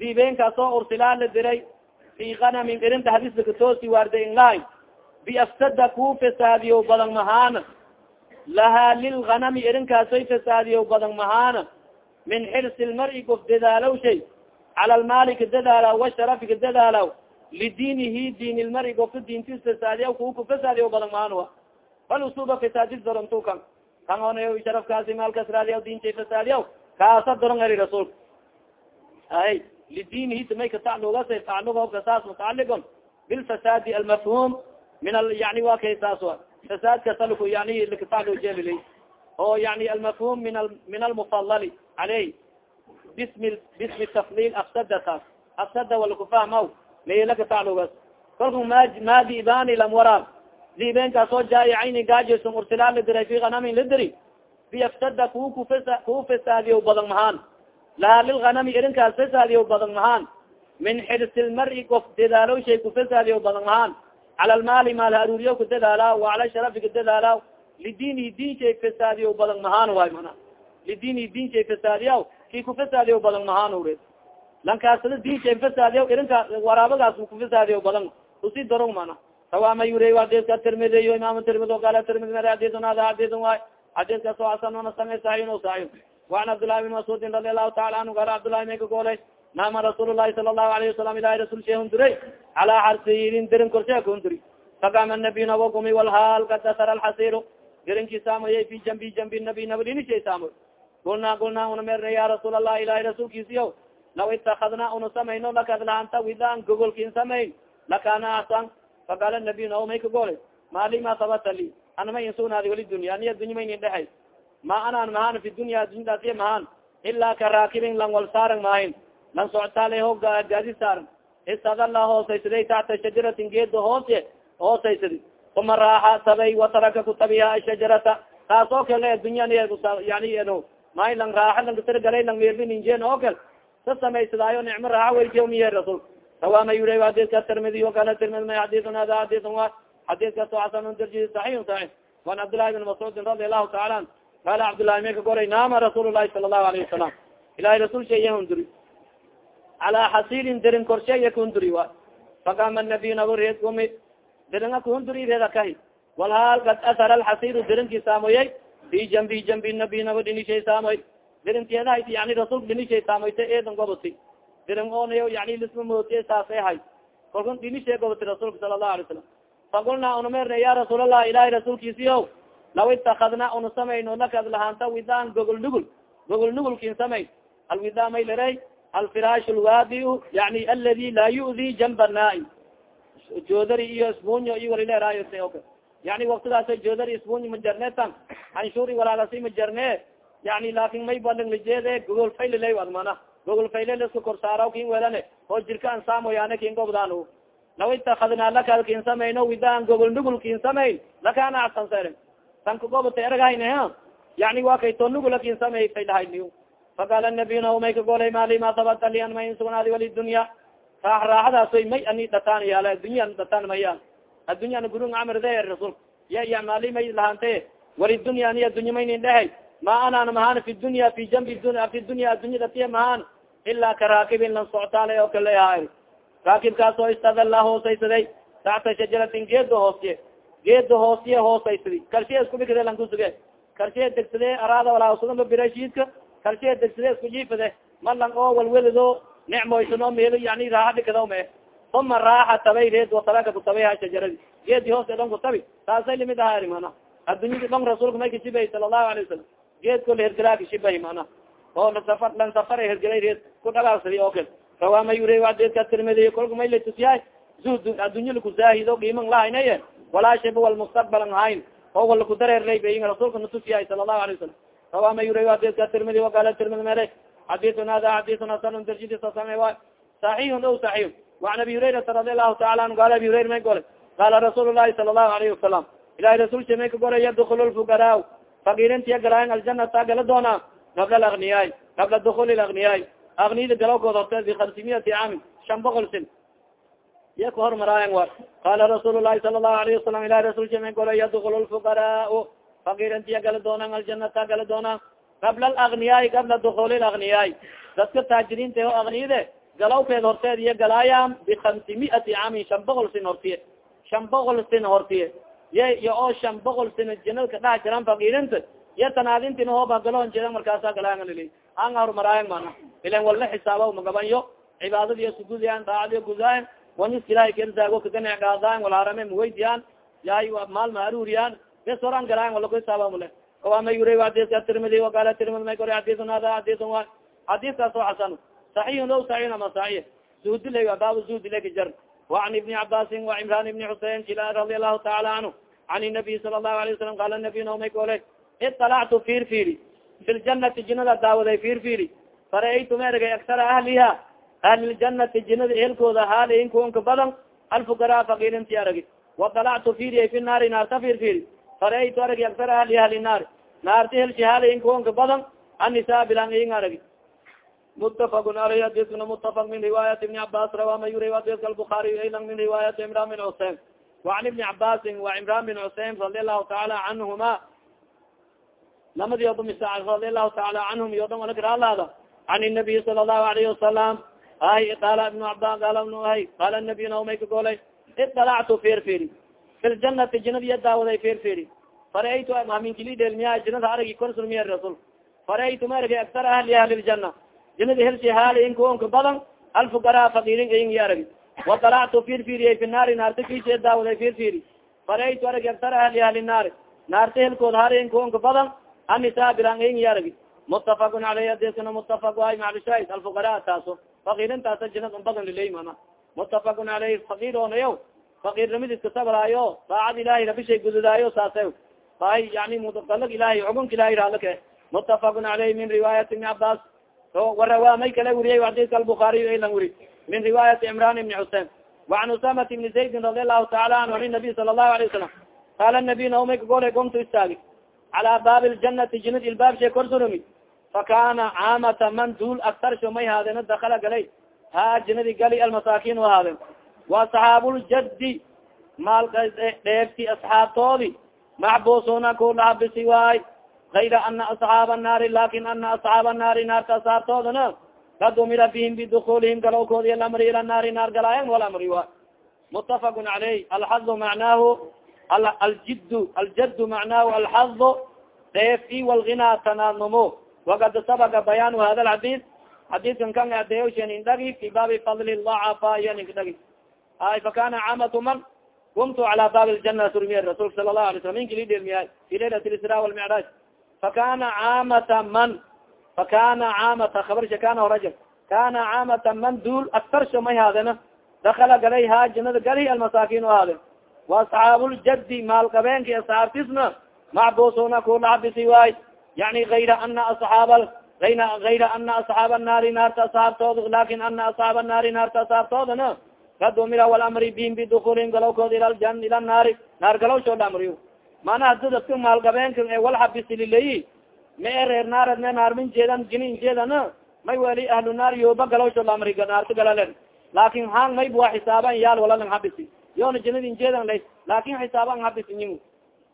dibeenkaasoo ursilaa la diray. Fi ganamin irinta hadisakatoosi waarda inlaay biafsada ku fasaadiyo badan mahaana lahaa lilganami irinkaasoy fasaadiyo badan mahaana min xirsi lmari gof dadaalow shay cala lmaali ka dadaalaw washarafi ka dadaalaw lidiinihi diin ilmari gofka diintis fasaadiya ku ku fasaadiyo badan mahaan bal usuba fasaadis dorontu kan kan on sharafkaasi maalkas raadiya diintay fasaadiya kaasa doron eri rasuulka ay lidiinihi samay kataclugas tacluga saas mutacaligon bilfasaadi almafhum min yani wa kay saas fasaadka salku yani likataclujel oo yani almafhum min min almufalali caleyh bismi bismi tafdil afsada taas afsada walakufahmaw meelakataclugas kalku ma ma dibani lam waraab dibeenkaasoo jaayicayni gaajeson ursilaa la diray fi ganamin la diri biafsada ku kufasa kuu fasaadiyo badan mahaan lahaa lilganami irinkaas fasaadiyo badan mahaan min xirsi lmari of dadaalow shay kufasaadiyo badan mahaan cala lmaali maal haruuriyo ku dadaala wa cala sharafi ka dadaala lidiinihi diin shay fasaadiyo badan mahaan waay mana lidiinihi diin shay fasaadiya ki kufasaadiyo badan mahaan ure lankaasada diin shay fasaadiya irinka waraabagaas kufasaadiyo badan usi darong mana sawaama yure adska tirmidiyo imaam tirmidi qala tirmidi mari adidun hada adidun waay xadiskaas oo asanona samey saxiin o saxiin waan cabdillahi bin mascuudin radi allahu taala anhu gaala cabdillahi may ka goolay naama rasuul lahi sala allahu alayhi wasalam ilahi rasul shehun diray calaa xarsirin dirin korshe kun diri fakama nabiy nabagumi walhaal kad dasara alxasiru dirinkii saamoyay fi jambi jambi nabi nabadinishay saamoy gulnaa gulnaa una merna ya rasuul allah ilahi rasuulkiisiyo law itakadna una samayno lakadlaanta widaan gogolkin samayn lakana asan faqaala nabiy nao may ka goolay maali ma sabata li anama insugnaadi wali dunya ani adunya maynin dhehay ma anaan mahaan fi dunya dunyadaasiya mahaan ilaa ka raakibin lang wal saaran maahin lang soctaale ho gaadi saaran istadala hoosaysaday taxta shajaratin geeda hoose hoosaysadi uma raaxa tabay wataraka kutabiha ashajarata taas oo kale addunya yani may lang raaxa langasargalay lang meerbininjeen oo kale sa samaysadaayo nicmo raaxa weyjmiye rasul. Sawama yura adidka tirmidi wakala tirmidi may xadiun hada xadiun wa. Xadiidkaas oo xasan darji saxiix saxiix wan cabdillahi bin mascuudin radi allahu taala an. Qala cabdillahi may ka goray naama rasuul lahi sala allahu alayhi wasalam ilahay rasul sheeya hunduri calaa xasiilin dirin korsheeya kahunduri wa fakama nabiy nabo reed kumi diringa kahunduri reeda kahi walhaal kad asara alxasiiru dirinkii saamoyay fi jambi jambi nabiy nabo dhinishay saamoy dirinteedahay yani rasul dhinishay saamoyta eedan goboti dirin onayo yani lisma mootiye saasay hay kalkun dhinishay goboti rasuulka sala allahu alay salam faqulnaa unamerna ya rasuul allah ilahay rasuulkiisiyo law itakadna una samayno lakad lahaanta widaan gogol nugul gogol nugulkin samay alwida may lere alfiraash lwaadi yani aladi laa yu'di jamba naai joodari iyo isbunyo iyo walileerayo oka yani waktidaasa joodari isbunyo majarnetan anshuri walaagasi majarne yani laakin may balinglajeede gogol faylilay ad mana gogol fayle laska korsaaraw kin welane oo jirka an saamoyaane kin gobdaan law itakadnaa lakad kin samayno widaan gogol nugul kin samayn lakana asan sere tanka gobata ergahayne yani wa kay to nugula kin samay faydahayni faqaala nabiy na may ka golay mali ma sabata li an may insugnaadi wali dunya raax raaxadaasoy may ani dhataan yaal addunya dhataan mayaan addunyana gurung amrde rasul ya ya mali may lahante wali dunya ani addunya maynin dhehay ma anaan mahaan fi dunya fi jambi fi dunya addunya datiya mahaan ilaa ka raakibin lan soctaale oo kale ahaa raakibkaas oo istadala hoosaysaday taxta shajaratin geeda hoosiye geeda hoosiye hoosaysadi karshiya isku bikade lan kusuge karshiya degsade araada walaasudaba birashiidka karshiya degsade isku jiifade malang oo walwelido nicmoysano meel yani raaxa dhikado me uma raaxa tabay reed wataraka kutabayha shajaradi geedi hoos dhon kutabi taasay limid aha mana addunyadi dhon rasuulka may kashibay sala allahu alay wasalam geedko la hergelaa kashibahy mana oo lasafar lan safar hergelay reed ku dhagaasadi oo kale. Rawama yure wadeedka tirmidiy kolka may latusiyahay zuhd addunya lakusaahido giiman lahaynaye walaa shaba walmustaqbalan hayn. Oo wal lakudareerlay bayin rasuulka natusiyahay sala allahu alay wasalam rawama yure wadeedka tirmidi wakala tirmidi mere. Xadiun hada xadiun hasan darjidisasame wa. Saxiixun o saxiix waan abi hurayrata radi allahu taala anhu qaala abi hurayra may gole qaala rasuul lahi sala allahu alayhi wasalam ilahi rasulsha may ka gole yadkul lfugaraa fakirintiya galaayan aljanata gala doona qabla alagniyaay qabla dukul lagniyaay agniyada galawkood horteed bikamsimiyati caamin shan boqol sin. Iya ka hormaraayan wa. Qaala rasuul lahi sala allahu alayhi wasalam ilahi rasulsha may gole yadkul lfugaraa fakirintiya gala doonaan aljanata gala doonaan qabla alagniyaai qabla dukul lagniyaai dadka taajiriinta o agniyade galawkeed horteed iyo galaayam bikamsi miati caamin shan boqol sin hortiye shan boqol sin hortiye ye iyo oo shan boqol sin janadka dhax jiran fakirinta iyo tanaadintin hooba galon jeda markaasa galaaanl anga hormaraayan mana ilan walna xisaaba magabanyo cibaadadiyo sugudayan daacadiyo gudaayan waniska ilahay kersaago kaganecgaadaayan walharame maweydiyan yahay maal maaruriyaan bes horan galaayan wala ku hisaaba mule kawama yura xadiska tirmidi wakala tirmidi may kore xadisun hada xadisun wa xadiskaas oo xasan saxiixun o saxiix ama saxiix zuhdilay baab zuhdilay kajar وعn iبni cabاsin وcمrان iبni xusein kila radi aلlahu taala canhu عan النabiy sala الlahu عlaه وsalam qala nabiy naomay kole iطalactu fir firi fi ljanati jinada daawaday fir firi fara-aytu ma ergay aksara ahliha ahliljannati jinada ehelkooda haaliin kuwanka badan alfukara fakirinti aragi وaطalactu firiya fi naari naarta fir firi faraytu arag aksar ahli ahli naar naarta helshihaalin kuonka badan anisaabilan in arag mutafakun aleyh hadiskuna mutafak min riwaayat ibni cabas rawa mayuri hadiska albuaariy aylan min riwaayati cimran bin cuseyn wacan ibni cabaasin wa cimran bin cuseyn radi allahu taala canhuma lamadi odmisa radi allahu taala canhum iyo dhan alagraalaada can nabiy sala allahu alayhi wasalam ah qaala ibnu caba qaala ibnu hay qaala nabiy naumay ka golay italactu firfiri fi ljanati janada iya daawaday ferferi faraytu aminkilidhelmiya janada aragi konsulmiya rasul. Ma maarg aktar ahli ahli ljana janada helsi haali inkaonka badan alfuqara fakirin in iya aragi watalactu firfiriya fi naari naarta kisa daawaday firfiri faraytu aragi aktar ahli ahli naari. Naarta helkood haali inkaonka badan anisa biran in iya aragi mutafakun aleyh adeskana mutafak ay maclshahid alfuqara taaso fakirin taasa janada badan lileyma mutafakun aleyh fakir onayo fakiirnimada iska sabraayo daacad ilahay rabishay gududaayo saase a yani mudalag ilahay xukunka ilahay raalake mutafakun aleyh min riwaayati ibni cabas warawa may kala wuriyay xadiska albuaariy aylan wuri min riwaayati cimran ibni xusein wacan usamata ibni zaydin radi allahu taala anhu an nabiy sala allahu alayه wasalam qaala nabiy naumay kagole gomtu istaagi calaa baabi ljanati jinad ilbaabshe korsurumi fakana caamata man duul aktarsho may haadena dakala galay ha jinadi gali almasaakin o haadeen wa asxaabuljadi maal dheegti asxaabtoodi. Maxbusuna kulahabisi waay. Ayra ana asxaab annaari laakiin ana asxaab annaari naarta asxaabtoodana kad umira bihim bidukulihim galowkoodi alamri ila naari naar galaayan walamri wa mutafaqun caleyh alxadu macnaahu aljid aljad macnaahu alxado deef i walgina tanaadnumo. Wakad sabaga bayaanu hada lxadid xadidkan kan adeeshen indhagi fi baabi fadli lacafa iyanikdhagi ay fakana caamatu man kumtu cala baabi ljana surmiye rasulka sala lahu alay slam minki lidhelmiyaay fi laylat lisra walmicraaj fakana caamata man fakana caamata kabarsha kana horaja kana caamata man duul aktarsho may haadena dakala galay ha janada gali almasaakin o haade wa asxaabuljadi maalqabeenki asxaabtisna macbusuna kulaxabisi waay. Yani ayra ana asaab ayra ana asxaab annaari naarta asxaabtooda laakiin ana asxaab annaari naarta asxaabtoodana kad umira walamri bihim bidukulihim galowkooda ila ljan ila naari naar galowsho la amriyo mana hadi dadka maalgabeenka e walxabisilileyi ma e reer naarad me naarmin jeedan jinin jeedana may weli ahlu naar yoba galowsho la amri naarta galalen. Laakin hang mayb waa xisaaban yaal walalang habisi yoona jinadin jeedan lay laakin xisaaban habisi yin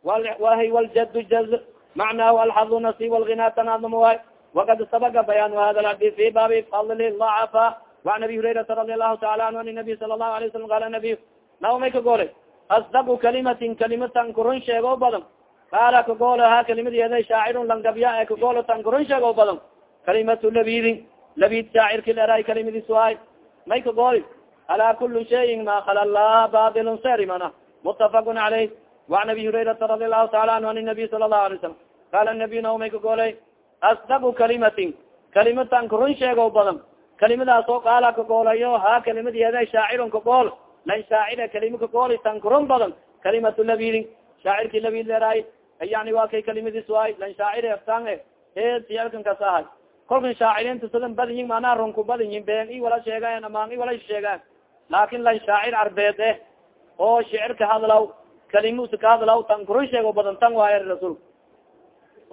wahy waljad jaz macnaahu alxadu nasi walgina tanaadnamo waay wakad sabaga bayaanu hada ladi fi baabi fadli lacafa وan abi hurairaa radi alahu taala anhu an nabiy sala lahu lay wasalam qala nabiy nao may kagoolay asdaqu kalimatin kalimatan kurun sheeg o badan qaala kagoolo ha kalimadeeda shaacirun langabya e kagoolo tan kurun sheeg o badan kalimatu labidin labid shaacirkil eray kalimadiisu ahay may kagooli alaa kulu shayin ma khala lah babilun serimana mutafaqun calayh waan abi hurairaa radi alahu taala anhu an nabiy sala lahu alay salam qala nabiy nao may kagoolay asdaqu kalimatin kalimatan kurun sheeg o badan kalimadaas oo qaala kagoolayo ha kalimadeeda shaacirun kagool lan shaacira kalima kagooli tan kurun badan kalimatu labidin shaacirki labid leeraay yani waa kay kalimadiis waay lan shaacir aftaan e siyalkan kasahay kolkan shaaciriinta sadan badin yin manaa runku badin yin been i wala sheegayan amaan i wala sheegaan laakin lan shaacir arbeed eh oo shicir ka hadlaw kalimusa ka hadlaw tan kurun sheego badan tan waaya rasuulka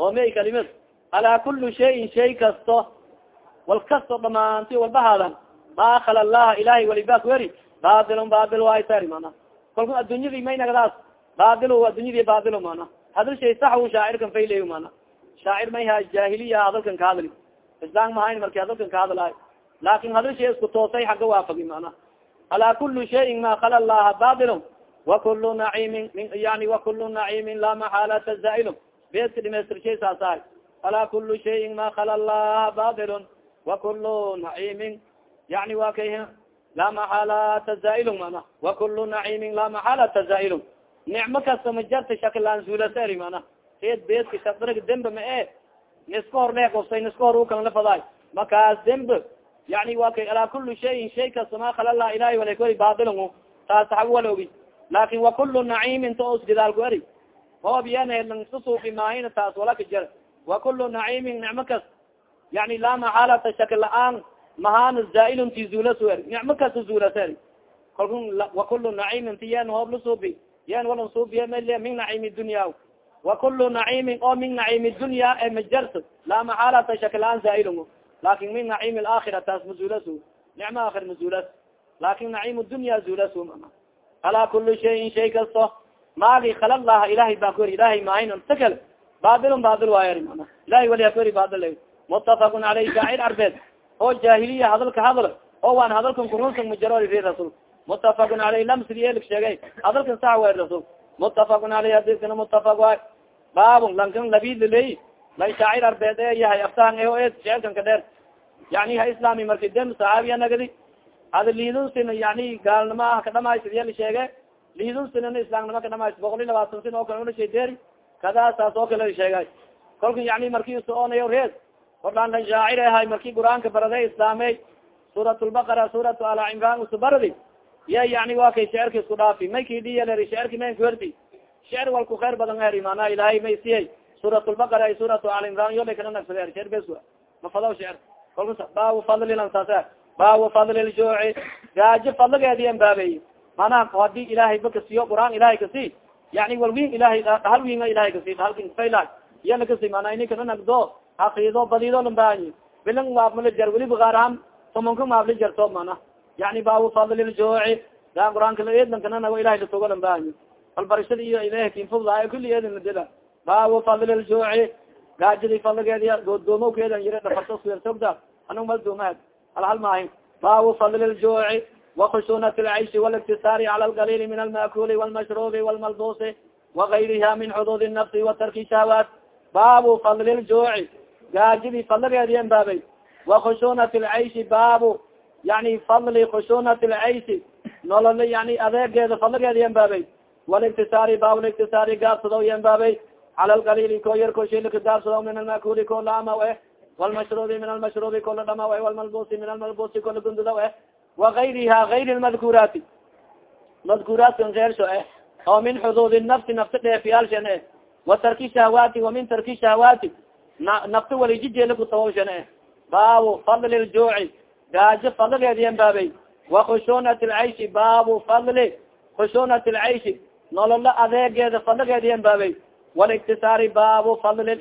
oo may kalimad alaa kuli shayin shay kasto wal kasto dhamaanti walba haadan ma khala laha ilahay walibak weri bailun bail waay sari mana kalku addunyadi may nagdaas bail addunyadi bail mana hadal shay sax shaacirkan fayley mana shaacir may ha hadalkan ka hadli. Islaan mahayn marki hadalkan ka hadlaay laakin hadal shay isku toosay xagga waafagi mana alaa kuli shayin ma khala laha bailun wakulu naciimin yani wakulu naciimin la maxaalata zaailun. Beedka dhimaystir saasaay alaa kuli shayin ma khala laha bailun wakulu naciimin yani wa kay laa maxaalata zaailun mana wakulu naciimin laa maxaalata zaailun nicmo kasta majarta shaklaan zuulaseri mana eed beedka shadraga dembe ma e niska hor leekofsay niska hor ukalan lafadaay makaas dembe yani wa kay alaa kuli shayin shay kasta ma khala lah ilahi walakori bailun taas xaga wala ogi laakin wakulu naciimin ta os gidaalku eri hoob yansusuufi maahina taas wala ka jir wakulu kas yani laa maxaalata shaki la'aan mahaan zaailun ti zuulasu eri nicmo kasta zuulas eri kalku wakulu naciimin ti yen hoob lasuubi yen walan suubiye male min naciimi dunya wakulu naciimin oo min naciimi dunya e majart laa maxaalata shaki la'aan zaailun laakin min naciimi alaakhira taas mazuulasu nicmo aakhir mazuulas laakin naciim dunya zuulasu alaa kuli shayin shay kasto maagi khala laha ilahay baa ku eri ilahay maahin takal bailun bail waayeri mana ilahay waliha ku eri bail mutafakun aleyh shaacir arbeed oo jahiliya hadalka hadal. Oo waan hadalkan kurunsan mujarori ri rasul. Mutafakun aleyh lamsidi elik sheegay hadalkan sax way rasul. Mutafakun aleyh hadiskana mutafak waay. Baabun lankan labidliley lay shaacir arbeed e yahay aftahan eo e sheelkan ka dheer. Yani ha islami marki dem saxaabiya nagadi. Ada lidunsin yani gaalnimo ah kadhamaysid yali sheege lidunsinana islaamnimo kadhamaysid boqol iyo labaatan sin oo kale una shedeeri kadaa saas oo kale sheegay. Kolka yani marki sonayo rees ordaan lan shaacir ahay marki qur'aanka baraday islaamey suurat lbaqara suuratu ala cimran usu baradi ya yani wa kay shecerka isku dhaafi. May kidhiyaleri shecerki man kuerdi shecer walku khayr badan eri mana ilahay may siyay suurat lbaqara ay suuratu ala cimran yola kana nagsadeer shecer bes mafadaw shecer kolka baabu fadlilan saasa baabu fadli ljuuci gaajo fadligeedi an baabey manaha haddii ilaahay ba kasiyo quraan ilahay kasi yani walwin ilahay dhahal winga ilahay kasi dhahalkafayla iyana kasi mana ini kananagdo hakido badido lambaayi bilang maafmalijar weliba gaaraan tomonka maaflijarto mana yani babu fadliljooci daa quraanka la eedlankananago ilahi latogo lambaayi falbarishada iyo ilahi kinfudlaayo kuli eedan ladila babu fadliljooci gaajadi fadligeedi goodoomo keedan yiri dhafarto suyartogda anug malduumaad halhal maahin babu fadliljooci wakushunat lcayshi waliktisaari cala alqalili min almakuli walmashrubi walmalbusi wagayriha min xuduud nafsi watarki shahawaat babu fadliljooci gaajidii fadligeedi embaabay wa khushunat lcayshi baabu. Yani fadli khushunat lcayshi nolol yani adeegeeda fadligeedi embaabay waliktisaari baab liktisaari gaabsado embaabay cala lqaliili ko yar koshili kagaabsado min almakuli ko laamaw eh walmashrubi min almashrubi kola dhamaw eh walmalbusi min almalbusi kola gundudaw eh waayriha ayri lmadkuraati madkuraatka keersho eh. Oo min xuduudi nafsi nafsi dheefiyaalshan eh. Wa tarki shahwaati wa min tarki shahwaati nafta walijijeela kutawawshan eh baabu fadli ljuuci gaajo fadligeediyan baabay. Wa khushuunat lcayshi baabu fadli khushuunat lcayshi nololo adeegeeda fadligeediyan baabay. Waliktisaari baabu fadli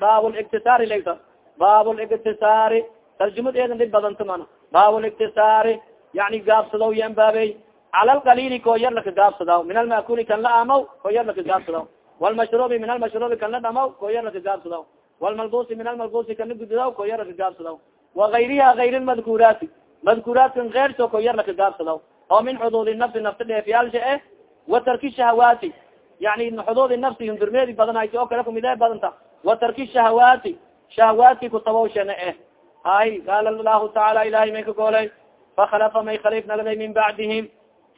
baab liktisaari laysa. Baab liktisaari tarjumad eedan dhib badanta mana baab liktisaari yani gaabsadaw yan baabey cala lqalili koo yar laka gaabsadaw. Min almakuli kan la amaw koo yar laka gaabsadaw. Walmashrubi min almashrubi kan la dhamaw koo yar laka gaabsadaw walmalbusi min almalbusi kan la gududaw koo yar laka gaabsadaw wagayriha gayr lmadkuraati madkuraatkan keyrso koo yar laka gaabsadaw oo min xuduudi nafsi nafta dheefyaalsha eh wa tarki shahawaati yani xuduudi nafsi hundurmeedi badanaysa oo kale kumidee badanta wa tarki shahawaati shahawaatki kutabawshana eh hay qaala lahu tacaala ilahay may ka goolay fakalafa may khaliif nagaday min bacdihim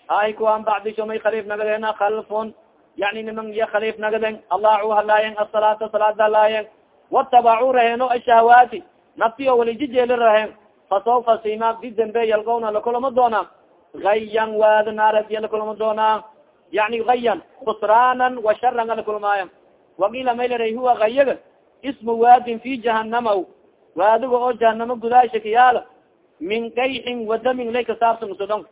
ay kuwaan bacdisho may khaliif nagadeena kalfun yani niman iya khaliif nagaden alaacu halaayen asalaata salaada halaayen watabacuu raheeno ashahwaati nafti oo walijijeeli raheen fasawfa sima di dambe yalgowna lakulama doona gayan waada naaradiya lakulama doonaa yani gayan kusraanan wa sharan alakulmaaya wakiila maylara huwa gayaga ismu waadin fi jahanama waadiga oo jahanamo gudaasha kayaala min kayxin wadamin lay kasaabsan sodon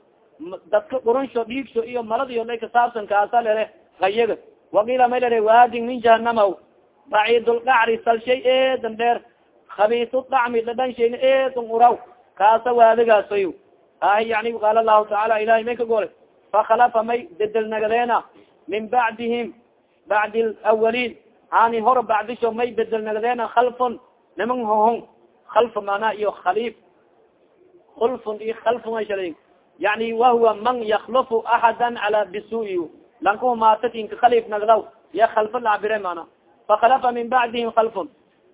dadka qurunsho dhiigsho iyo maladiyo lay kasaabsan kaasa lere wakiila may lere waadin min jahanama baciidulqacri salshay eedan dheer khabiisu dacmi dhadhanshayna eedan uraw kaasa waadigaasoy ay yani qaala lahu tacaala ilahay may ka gole fakhalafa may bedel nagadeena min bacdihim bacdi lawaliin hani horo bacdisho may bedel nagadeena khalfun niman hohon kalfa mana iyo khaliif. Kulfun iyo shala yani wahuwa man yaklufu axada cala bisuy lankuhumaatatinka khaliif nagdaw iya kalfa lacbire mana fakhalafa min bacdihim kalfun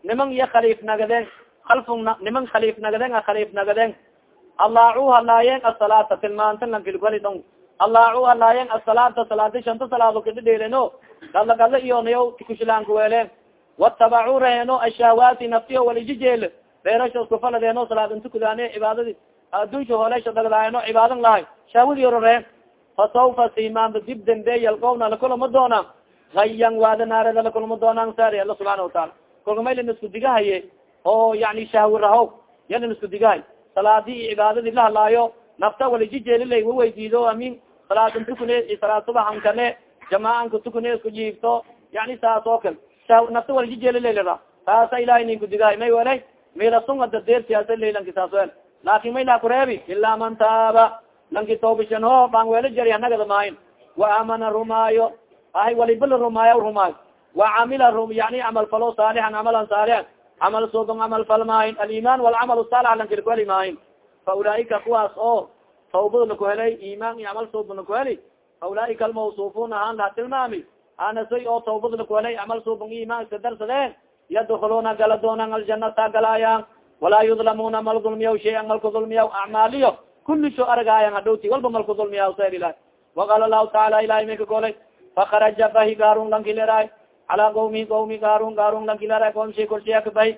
niman iya khaliif nagadeen kalfun niman khaliif nagadeen a khaliif nagadeen allaacu halaayeen asalaata tilmaanta lankilgali dong allaacu halaayeen asalaata salaadi shanta salaado kadhidheeleno gala gala iyo nayo kushilaanka weeleen watabacuu reeno ashahwaati naftiyo walijijeel beerasho iskufaladeeno salaad intukudaane cibaadadi addunsha holeysha dagdaayano cibaadan lahay shahwadi ororeen fasawfa simaanba dib dambe yalqowna lakulama doona hayan waada naareda lakulama doonaan saari alla subxana wataala kolka maylin isku digahaye oo yani shahwi raho yalin isku digahay salaadi iyo cibaadadii lahalaayo nafta walijijeelilay waweydiido amin. Salaadan tukune salaad subaxan kale jamaacanka tukune isku jiifto yani saas oo kale nafta walijijeelilala taasa ilahay nin kudigahay may welay milasunga dadeersiyaasa laylanki saas wel laakin may laa kureebi ilaa man taaba. Lanki toobishan ho baan weelo jari hanagada maayin wa aamana rumaayo ahay walibala rumaayo rumaayo wa camila yani camal falo saalixan camalan saalixan camal suuban camal fal maayin aliman walcamal saalix lankilkuheli maayin fa ulaaika kuwaas oo tawbada lakuhelay iman iyo camal suuban lakuheli fa ulaaika almawsufun ahaan laha tilmaami anasay oo tawbada lakuhelay camal suuban iman iska darsadeen yadkuluna gala doonaan aljanata galaayaan walaa yudlamuna mal dulmiyaw shayan malku dulmiyaw acmaaliyo kuli sho argaayan hadhowti walba malku dulmiyaw ser ilahi waqaala lahu taala ilahi may ka golay fakaraja bahi gaarun lankileraay calaa qawmi qawmi gaarun gaarun lankileraay qoom shay korsheya ka bahi.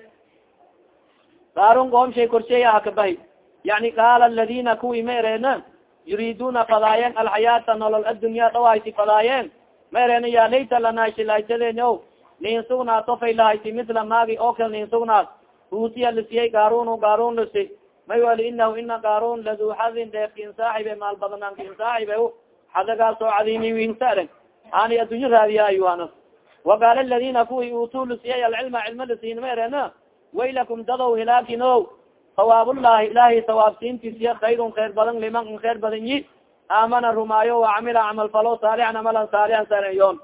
Gaarun qoom shay korsheya haka bahi. Yani qaala aladina kuwi ma ereena yuriduna fadaayeen alxayaata nolol addunya dhawayti fadaayeen ma ereena ya layta lanaa shilaysadeenyo nin sugnaato faylahayti mila maagi oo kale nin sugnaad uutiya lisiyay gaarun gaarun lisi may wali inahu ina garon ladu xadin dheefkin saaxibe maal badnankin saaxibe xadagaasoo cadimi winsaren ani addunya raadiya ayuanas waqaala ladina kuwi uutuu lusiyay alcilma cilma lasiinmaerena waylakum dadow hilaakino sawaabullahi ilahay sawaabsiintiisiya kayrun khayr badan liman in khayr badan yi. Aamana rumaayo wacamila camal falo saalixan amalan saalixan sareyon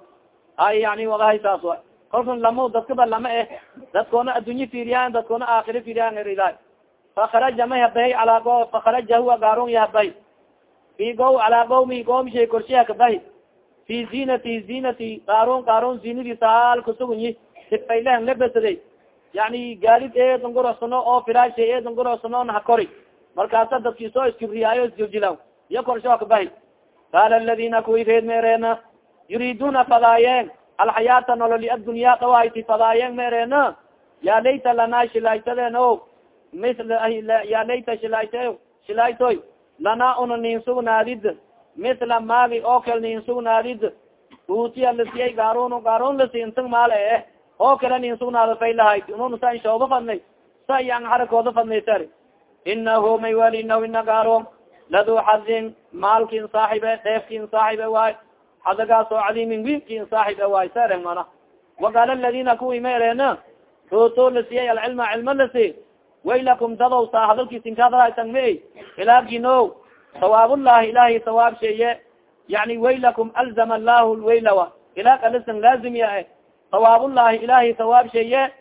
ay yani wagahay saas wa kolkan lamo dadkaba lama eh. Dadkoona addunye fiiriyaan dadkoona aakhira fiiriyaan erilahay fakaraja may habahay alaa o fakaraja huwa gaaron yahabay fi go alaa qawmi qoomshay korshiha kabahi fi zinati zinati gaaron gaaron zinadii saal kusugunyi sifaylehan labesaday yani gaalid eedan gurosano oo firaasha eedan gurosano nahakori markaasa dadki soo iskibriyaayo isjiljilaw iyo korsho kabahi qaala aladina kuwi reed meereena yuriduna fadaayeen alxayaata nololi addunya dhawayti fadaayeen meereena ya layta lanaa shilaytadeen o mil ya layta shilayta shilaytoy lanaa una nin sugnaadid mila maagi oo kal nin sugnaadid uutiya lasiyay gaaron gaaron lasi intang maale eh. Oo kale nin sugnaado faylahayd unun sa shooba fadnay. Sa yan harakooda fadnay sar inahu may wali inahu ina gaaron ladu xadin maalkin saaxibe dheefkin saaxibe waay. Xadagaas oo cadiimin winkin saaxibe waay. Saren mana. Waqaala ladina kuwi ma ereena uto lasiyay alcilma cilma lasi waylakum dadow saa hadalkiisinkadalatan ma ilaagino sawaabullahi ilahay sawaab sheeye. Yani waylakum alzama allahu lwaylawa ilaag alisan laazim ya e sawaabullahi ilahay sawaab sheeye.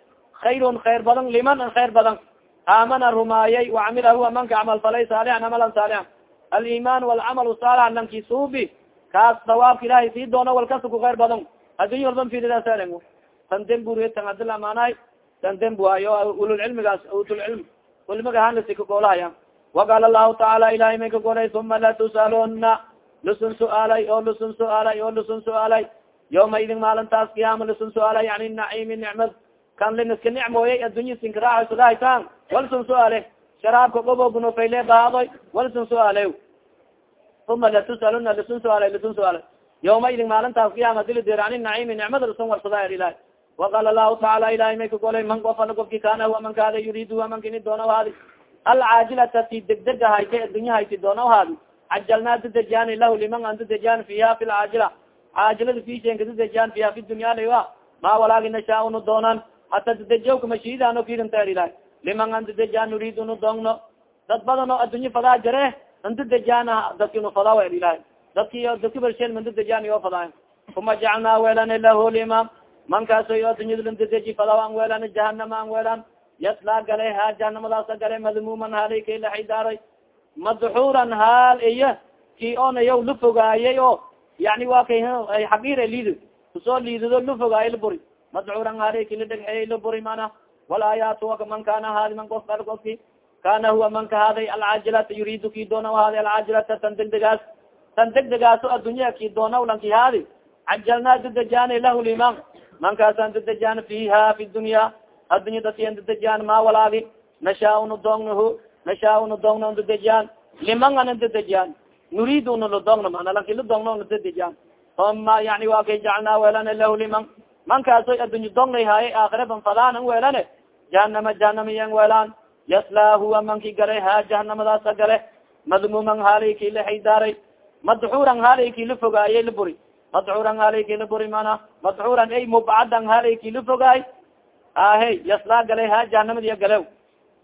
Khayrun khayr badan liman an khayr badan. Aamana rumaayay wacamila huwa manka camal falay saalixan amalan saalixan aliman walcamal saalax lanki suubi. Kaas sawaabka ilahay sii doono walkasa ku khayr badan. Addunya walban fididaasaren tan demburi tan adil amaanahay tan demb waayo ululcilmigaas ululcilm ulmiga hanlasi kagoolahaya waqaala lahu tacaala ilahay may kagolay uma latusaluna lusun suaalay oo lusun suaalay oo lusun suaalay yawma idin maalintaas kiyaama lusun suaalay yani naciimi nicmad kan liniska nicmooyay addunya sinkaraaxsudahaytaan walsun suaale sharaabka gobognufayle bahaadoy walsun suaale uma latusaluna lusun suaalay lusun suaalay yawma idin maalintaas kiyaama dilidir ani naciimi nicmada lusun warsada ilahi وaqala lahu tacaala ilahay may kagolay man ofala gofki kana hua man kaada man kini doonaw haadi alcaajilata ti degdeg hayta addunya hayti doonaw haadi cajalnaa dadejaan lahu liman an dadejaan fiha fi lcaajila caajilada fishenka dadejaan fiha fi dunya lawa ma walaagi nashaa unu doonan hata dadejawka mashiidano kirinta ilahay liman an dadejaan nurid unu doongno dad badan oo addunya fadaa jare an dadejaan dadki unu fadaw ilahay dadki dadki barshen man dadejaan iyo fadaa uma jacalnaa weelane lahu liman man kaaso addunyadlandadeji fadaw an weelan jahanama an weelan yaslaa gale ha jahanamadaasa gale madmuman halay kay laxidaaray madxuuran haal iya ki ona yaw la fogaayay oo yani wa kay xaqiir liid ku soo liidado la fogaayo laburi madxuuran halay ki la dhegxeeyay laburi mana walaayaat waka man kana haadi man kof al kofki kana huwa man ka haaday alcaajilata yuriidu ki doona haaday alcaajilata tan degdegaas. Tan degdegaaso addunya ki doona lanki haadi. Cajalnaa dadajaan lahu liman man kaasaan dadajaan fiha fi dunya addunya dasiyan dadajaan ma walaagi nashaa nu doognahu nashaa nu doogna dadajaan liman ana dadajaan nurid una ladoogna mana lanki ladoogna na dadajaan oma yani wa kay jacalnaa weelane lahu liman. Man kaasoy addunya dognay haaye aakhira ban fadaanan weelane. Jahanama jahanama yan weelaan. Yaslaa huwa manki gale ha jahanamadaasa gale madmuman haalay ki la haydaaray madxuuran haalay ki la fogaayey la buri. Madcuuran halay la buri mana madcuuran ay mubcadan halay la fogaay ahe yaslaa galay ha jahanamadi galew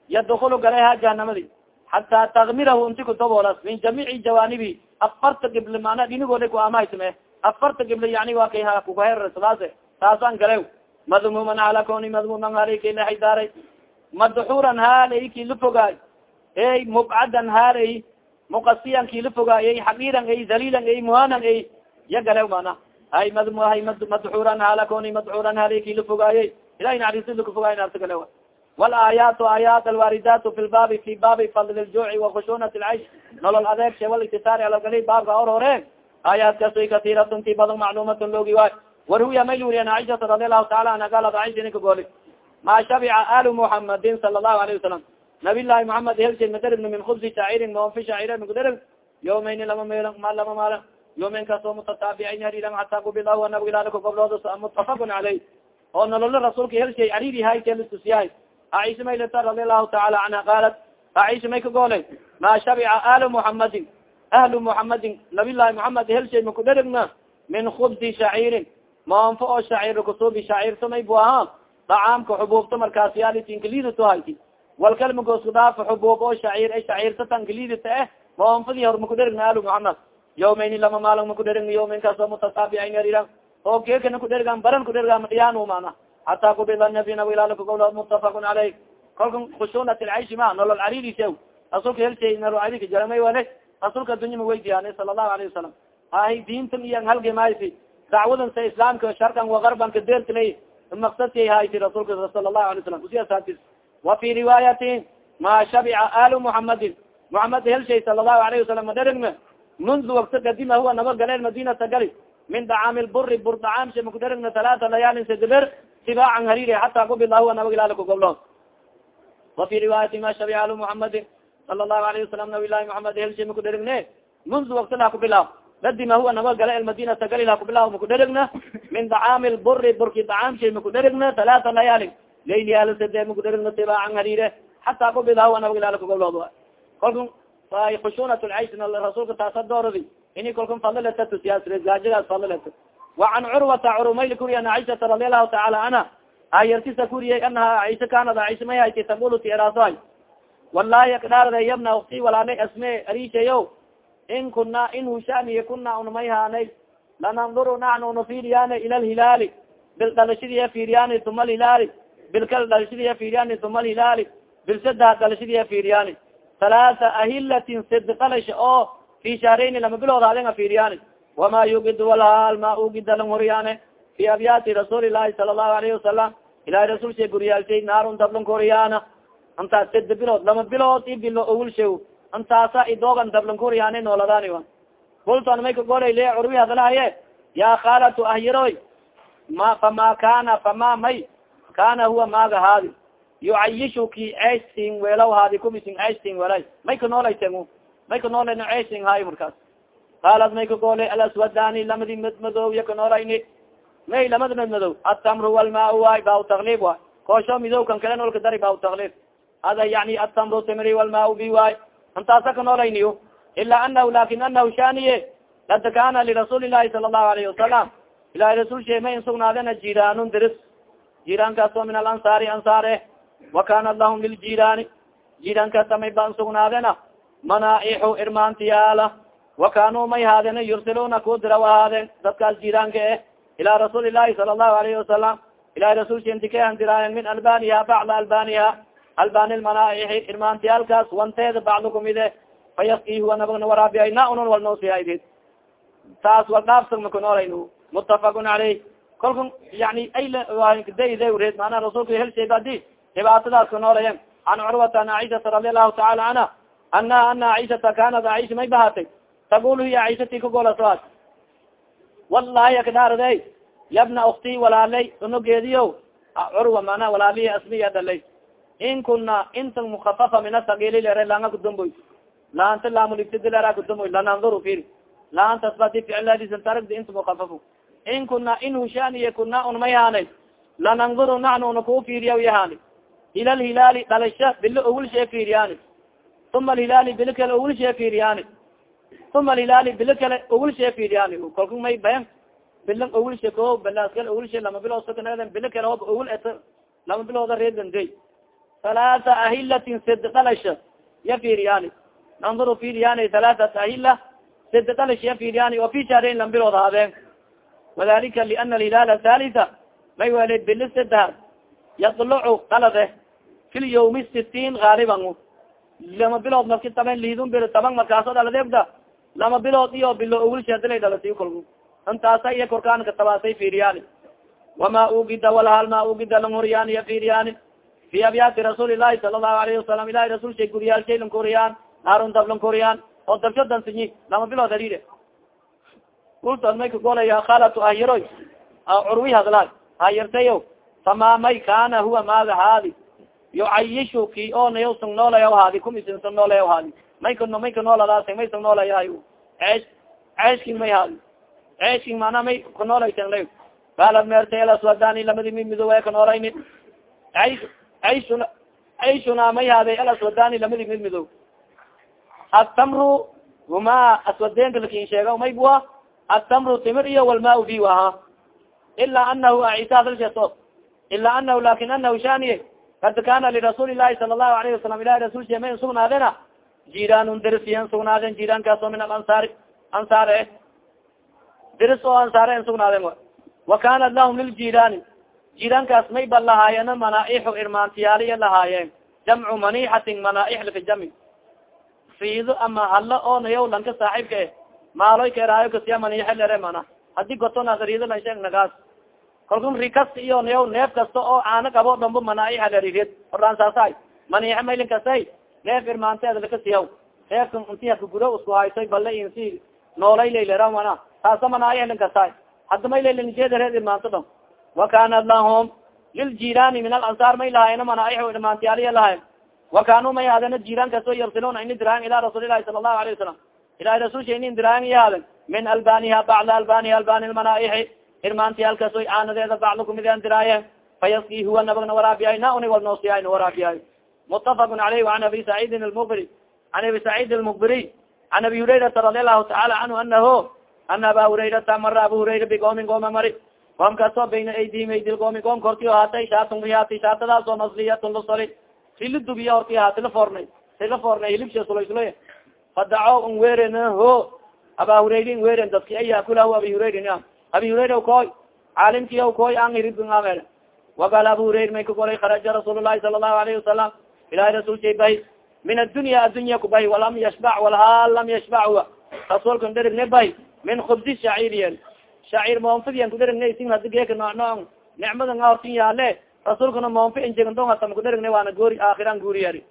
yadkulu galay ha jahanamadi hataa takmirahu inti kudaboolas min jamiici jawaanibi afarta gibli mana dhinigooda ku amaysme afarta gibli yani wa kay ha kukahersadaase taasaan galew madmuman halakoni madmuman halay la haydaaray madxuuran halay ki la fogaay ey mubcadan halay mukasiyan ki la fogaayey xaqiiran ay daliilan ay muhanan ay ya galew mana hay mhay madxuuran halakoni madxuuran halay ki la fogaayey ilahi naxariis lakafogaay naarta galew walaayaat aayaat alwaaridaat fi lbaabi fi baabi fadl ljuuci wakushunat lcaysh nolol adeegshe walitisaari alagali baabka or hore aayaadkasoy katiiratun ti badan macluumatun loogi waay warhuya may luriyan aishata radi allahu taala anha galat aisha ninka gooli ma shabica alu muhamadin sala allahu alayhi wasalam nabiy llahi muhamed helshe madaribna min khubsi shaciirin maonfi shacir makudarib yawmayni lama meel ma lama maala yawmayn kaasoo mutataabicayn hariiran hataa kubilah nabig ilaalika goblooda mutafaqun caleyh oo nololo rasuulka helshay ariri haytelistusyahay aisha maylata radi allahu taala canha qaalat aisha may ka goolay maa shabica alu muhamadin ahlu muhamadin nabilahi muhamed helshay makudherigna min khubsi shaciirin maanfo oo shaciir kusubi shaciirta may bu ahaa dacaamka xubuubta markaas yaalitinkalidito hayti walkalma goosku dhaafo xubuub oo shaciir shaciirta tankalidita eh maanfadii hor makudherigna alu muhamed yawmayni lama maalin makudherigna yawmayn kaasoo mutasaabicayn yariran oo keekana kudherigan baran kudheriga madiyaan mana hataa kubida nabi nab ilaalkagol mutafakun caleyh kalka khushunat lcayshi ma nolol caridis rasulka helshay nolol caridka jaramay wale rasulka adunya ma weydiyaane sala allahu alayhi wasalam ahi diintan iyo halgemaysi dacwadan sa islaamka sharkan wagarban kadeertilay maksadkay hayti rasulka sala allahu alay salam usiasatis wa fi riwaayatin ma shabica alu muhamadin muhamed helshay sala allahu alayhi wasalam madherigna mundu wakta kadima huwa naba galeen madinata gali min dacaami lburi bur dacaamsha makudherigna talaata layaalin sadaber tibaacan hariri hataa kubila huwa nabag ilaali kugoblo wa fi riwaayati ma shabica alu muhamadin sala allahu alayhi wasalam nabi lahi muhamed helshay makudherigne mundu wakta laha kubilaw ladima huwa naba gala madinata gali laha kubilaw makudherigna min dacaami lburi burki dacaamshay makudherigna talaata layaalin layliyaal sade makudherigna tibaacan harire hataa kubila huwa nabag ilaali kugoblood kalku ay khushunat lcaysh rasuulka taasa dooradi ini kalkan fadlileta tusiyaasgaajadaas fadlileta وan curwata curmayl kuriya an caiشhaa radi alahu taala anha. Ayartisa kuriyay anaha aisha kanad aisha may hayta taqul ti eraasohay walahi kadhaarada yabna ukti walaanay asme arishayo in kuna in hushaniya kuna una may haanay lananduru naxnu una fiiriyaana ila lhilaali bil dhalashadiya fiiriyaani tuma lhilaali bilkal dhalashadiya fiiriyaani tuma lhilaali bil sada dhalashadiya fiiriyaani halaasa ahilatin sid dhalasha oo fi shahrayni lama bilood haadinga fiiriyaani wama yugid walhaal ma ugida lang horiyaane fi abyaati rasuuli lahi sala allahu alayhi wasalam ilahi rasulsha guriyaalshay naarun dablan horiyaana antaas sida bilood lama bilood i bilo owilsha antaasa idoogan dablan horiyaane nooladani a kulton may kagolay curwi hadlahaye yaa khaalatu ahyaroy ma fama kana fama may kana huwa maaga haadi yucayishu ki ceystin weelaw haadi kubisin ceystin welay may ka noolayten may ka noolayna ceystin haayo markaas qaalad may kagoolay alaswadani lamadi mad madow ya kanoolayni may lamada mad madow atamru walmaa waay baa taklib waay koosho midow kan kale nolka dari baa taklib hada yani atamru timri walmaa bi waay antaasa kanoolayniyo ila anahu laakiin anahu shaniye kad kana lirasuuli lahi sala allahu alayhi wasalam ilahi rasul she may insugnaadena jiraanun diris. Jiraankaas oo min alansaari ansaare wa kanat lahum liljiraani jiraankaasa may ba insugnaadena manaaixu irmaantiyaala wakanuu may haadeen yursiluna ku diraw ahaadeen dadkaas jiraanka eh ilaa rasuuli lahi sala allahu alayhi wasalam ilahi rasulsintikehan diraayen min albaniha bacda albaniha albani lmanaaixi irmaantiyaalkaas wanteeda bacdo kumide fayaski huwa nabagna waraabiya na unon wal noosihayd taas wal dhaafsag makunoolayn mutafakun caleyh kolka yani aydayreed maanaa rasulka helshay badi dhibaatadaas kunoolayen can curwata an caiشhata radi allahu taala canha anaha ana caiشhata kanat caiشha may bahatay taqul hiya caiشhati kagolasas wallahi akdaarade yabna ukti walaalay unogeediyo curwa mana walaalihi asmiya dhalay in kuna inta mukafafa min asagili lere langa kudumboy laanta lamuligtidilera kudumboy lananduru fir laantasbadi ficiladisantaragdi inta mukafafu in kuna in hushaniye kuna un may haanay lananduru naxnu una kuu fiiriya yahaani ila lhilaali dhalasha bilo owilshee fiiriyaani uma alhilaali bilo kale owilshee fiiriyaani uma alhilaali bilo kale owilshee fiiriyaani kalku may bayan bilan owilshe ko balaskal owilshe lama bilood sakanaaden bilo kale hoob owil et lama bilooda reedandey halaata ahilatin sid dhalasha ya fiiriyaani nanduru fiiriyaani halaatat ahila sid dhalash ya fiiriyaani o fi shahreyn lam bilood haadeen wadalika liana alhilaal thalitha may wele bili sedaad yadlucu qalade fi lyawmi sitiin gaaliban lama bilood marki taban lidun bil taban markaaso dhaladeegda lama bilood iyo bilo owilsha dilay dhalasiy kolku intaasa iya korkaanka tabaasay fiiriyaani. Wama ugida walhal ma ugida lang horiyaani ya fiiriyaani. Fi abyaati rasuuli lahi sala allahu alayhi wasalam ilahi rasul shay guriyaal shay lang koriyaan koriyaan oo dabsho dansinyi lama bilood harire ultan may kagolaya khalatu ahyaroy curwi hadlaay hayartayo tamaamay kana huwa maaga haadi yucayishu ki o nayawsang noolaya haadi kumisnsang noolaya haadi. May ka may ka nooladaas may sang noolayahay ceesh ceeshkin may haadi. Ceeshkin mana may ka noolaysan la kaalad meertay alaswadani lamadi mi midowe ka noolayni caysh caysh ayshunaa may haaday alaswadani lamadi mid midow atamru huma aswadeynta laakiin sheega may bua. Atamru timir iyo walmaa bi aha ila anahu aisa hadalsheeso ila anahu laakiin anahu shaniye kad kana lirasuuli lahi sala lahu alayhi wasalam ilahi rasul she may sugnaadena jiranun dirisiyan sugnaaden jirankaasoo min alansaari ansaar e diris oo ansaare sugnaaden wa kanat lahum liljirani jirankaas may ba lahaayena manaaixu irmaantiyaaliya lahaayeen jamcu manixatin manaaix laka jami fiido ama halo oo nayaw lanka saaxiibka e maaloy kaeraayo kasiya maniixe lere mana haddii goton asriido lan sheeg nagaas kalkun rikas iyo nayaw neef kasta oo caano qabo dhambo manaa'ixa lerireed ordaan saasay. Maniixe maylin kasay neef irmaanteeda lakasiyaw neefka inti haka gudo isku haysoy bale insi noolay laylera mana taasa manaaix lin kasay hadda may laylinjeedareed irmaanto dham wakana lahum liljirani min alansaar may lahaayna manaaix irmaantiyaaliya lahayn wakanu may haadena jiran kaso yarsiluna ini diraayan ila rasuulilahi sala allahu alayه wasalam ilahi rasulsha inin diraayan ihaaden min albaniha bacda albaniha albani lmanaaixi irmaantiyaalkaso aanadeeda bacda kumidan diraaye fayaski huwa nabagna waraabiyahay na uni walnoosiyahay na waraabiyahay. Mutafaqun alayh an abi saciidin almubri an abi saciid almukbiriy an abi hurayrata radi allahu taala canhu anaho ana aba hurayrata mara abu hurayra bigoomin gooma mari. Goom kaasoo bayna aydihim aydil goomi goom korti haatay shaatun riyaati shaatadaasoo masliyatun lusali si la dubiya horti la foornay si foornay hilibsha sulaysuloy fadaco n weeren ho aba hurayra n weeren dadki ay yakulahu abi hurayra abi hurayra koy caalimki koy an hiribaa waqaal abu hurayra may ka golay kharaja rasuul lahi sala allahu alayhi wasalam ilahi shay bahi min addunya addunya kubahi walam yashbac walhaal lam yashbac rasuulka dherigne bahi min khubsi shaciiriyen shacir moonfidiyan kudherigne isin hadi geeka nooc nicmadan a hortin yaale rasuulkana moonfi injegndon hatam kudherigne waana goori aakiran guuriyari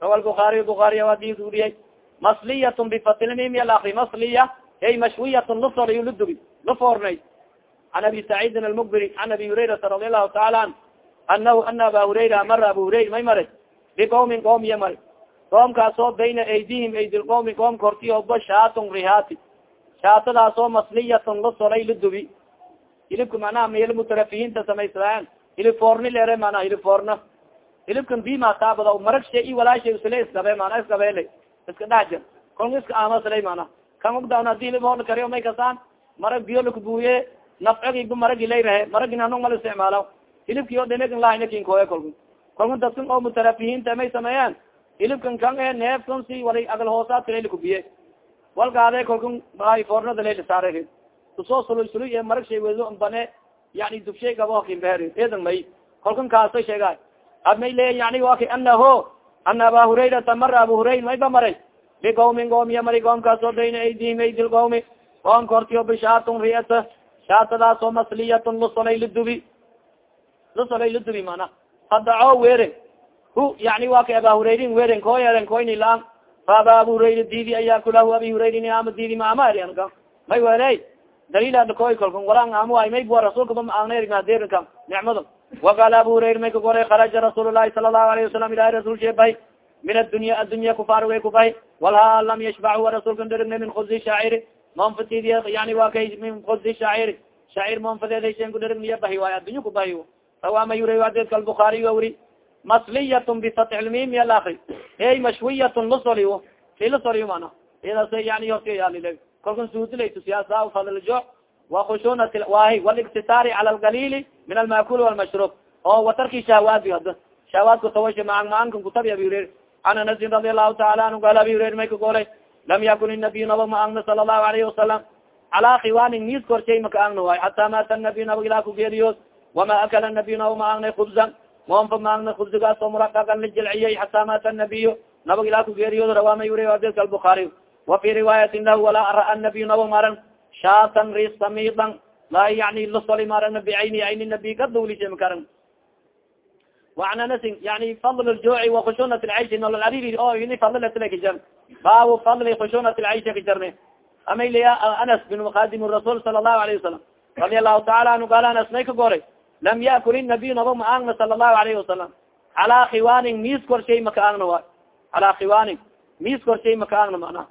rawa lbukaariy bukaariya hadis uriyay masliyatun bifatilmim yalakri masliya ay mashwiyatun luforiy ludubi lufoornay an abi saciidin almukbiri an abi hurayrata radi allahu taala an anahu ana aba hurayra mara abu hurayra may maray. Biqawmin qoom iya mari qoomkaasoo bayna aydihim aydil qawmi qoom kortiyo ba shaatun rihaati. Shaatadaasoo masliyatun la solay ladubi hilibka manaha meel mutarafihiinta samaysadaan hilib foorni leere mana hilib foorna. Hilibkan bima taabada marag she i walaasha isle isgabe mana isgabele iska dhaxjir kon iska amasla mana kan ogda haddii hilib hoorna kariyo may kasaan marag biyo lakabuuye nafcigba maragi layrahe maragin hanung mal isticmaalo. Hilibki o dhemegan lahaynakin koye kolku kolka dadkan oo mutarafihiinta may sameeyaan. Hilibkan kan e neefkan si wala agal hoosaadka laylakubiye walgaade kolkan ay foornada layla saare ku soo suluy suluy e marag shay wedo bane yani dubshay gabo kimbeher edan may. Kolkan kaasa sheega ad leya yani wa ka anaho ana aba hurayrata mara abu hurayra may ba maray. Biqawmin qoomiya mari qoomkaasoo bayna aydihim aydil qawmi qoomka hortiyo bishaatun riyata shaatadaasoo masliyatun lusolay ladubi lusolay ladubi mana fadaco weren hu yani wa ka aba hurayrin weren koo yeren koyni laan faaba abu hurayra diidi ayaakulahu abi hurayrin ama diidi maama erinka may weley dalilkoy kolka walaan amuay may bua rasuulka ba maagnayrmadeerinka nicmada waqaala abu hurayra may ka goray kharaja rasuul lahi sala allahu alayhi wasalam ilahi rasul shee bahay min addunya addunya kufaar way ku bahay walha lam yashbachu rasuulka dherigna min khubsi shaaciri manfatid yani wa kay min khubsi shaaciri shaacir manfadeedashen ku dherigniya bahi waay addunya ku bahi. Rawa ma yuray adeedka albukaariy wa wuri masliyatun bifatx lmim yalakri hey mashwiyatun lasoli si lasoli mana? Idas yani horta yaalile kolkan suudilayto siyaasa fadljo wakushunat wahi waliktitaari cala algalili min almakul walmashrub oo watarki shahwaadi hada shahwaadka tawasha maang maankan kutabi abi hureir an anasin radi allahu taala anhu gaal abi hureir may ka golay lam yakun inabiy naba ma angna sala allahu alayhi wasalam calaa khiwanin miis korshay maka angna waay xata maata nabiy nabag ilaa ku geeriyood wama akala nabiy naba ma angnay khubzan moonfa maangna khubzigaas oo muraqagan la jelciyey xata maata nabiy nabag ilaa ku geeriyood rawaama yuri adilka albukaari wa fi riwaayatin lahu walaa ra'a nabiy naba maran shaatan risamidan laa yani lasoli maragna bicayni ayni nabi kadawlisha makaran waan anasin yani fadl ljuuci wakushunat lcayshi nolol ariri o ini kajar baabu fadli kushunat lcayshi kajarne amay liya anas bin khadim rasul sala allahu alayhi wasalam radia allahu taala anhu gaal anas may ka goray lam yakul inabiy naba ma aangna sala allahu alayhi wasalam calaa khiwanin miis korshay maka aangna wa calaa khiwanin miis korshay maka aangna mana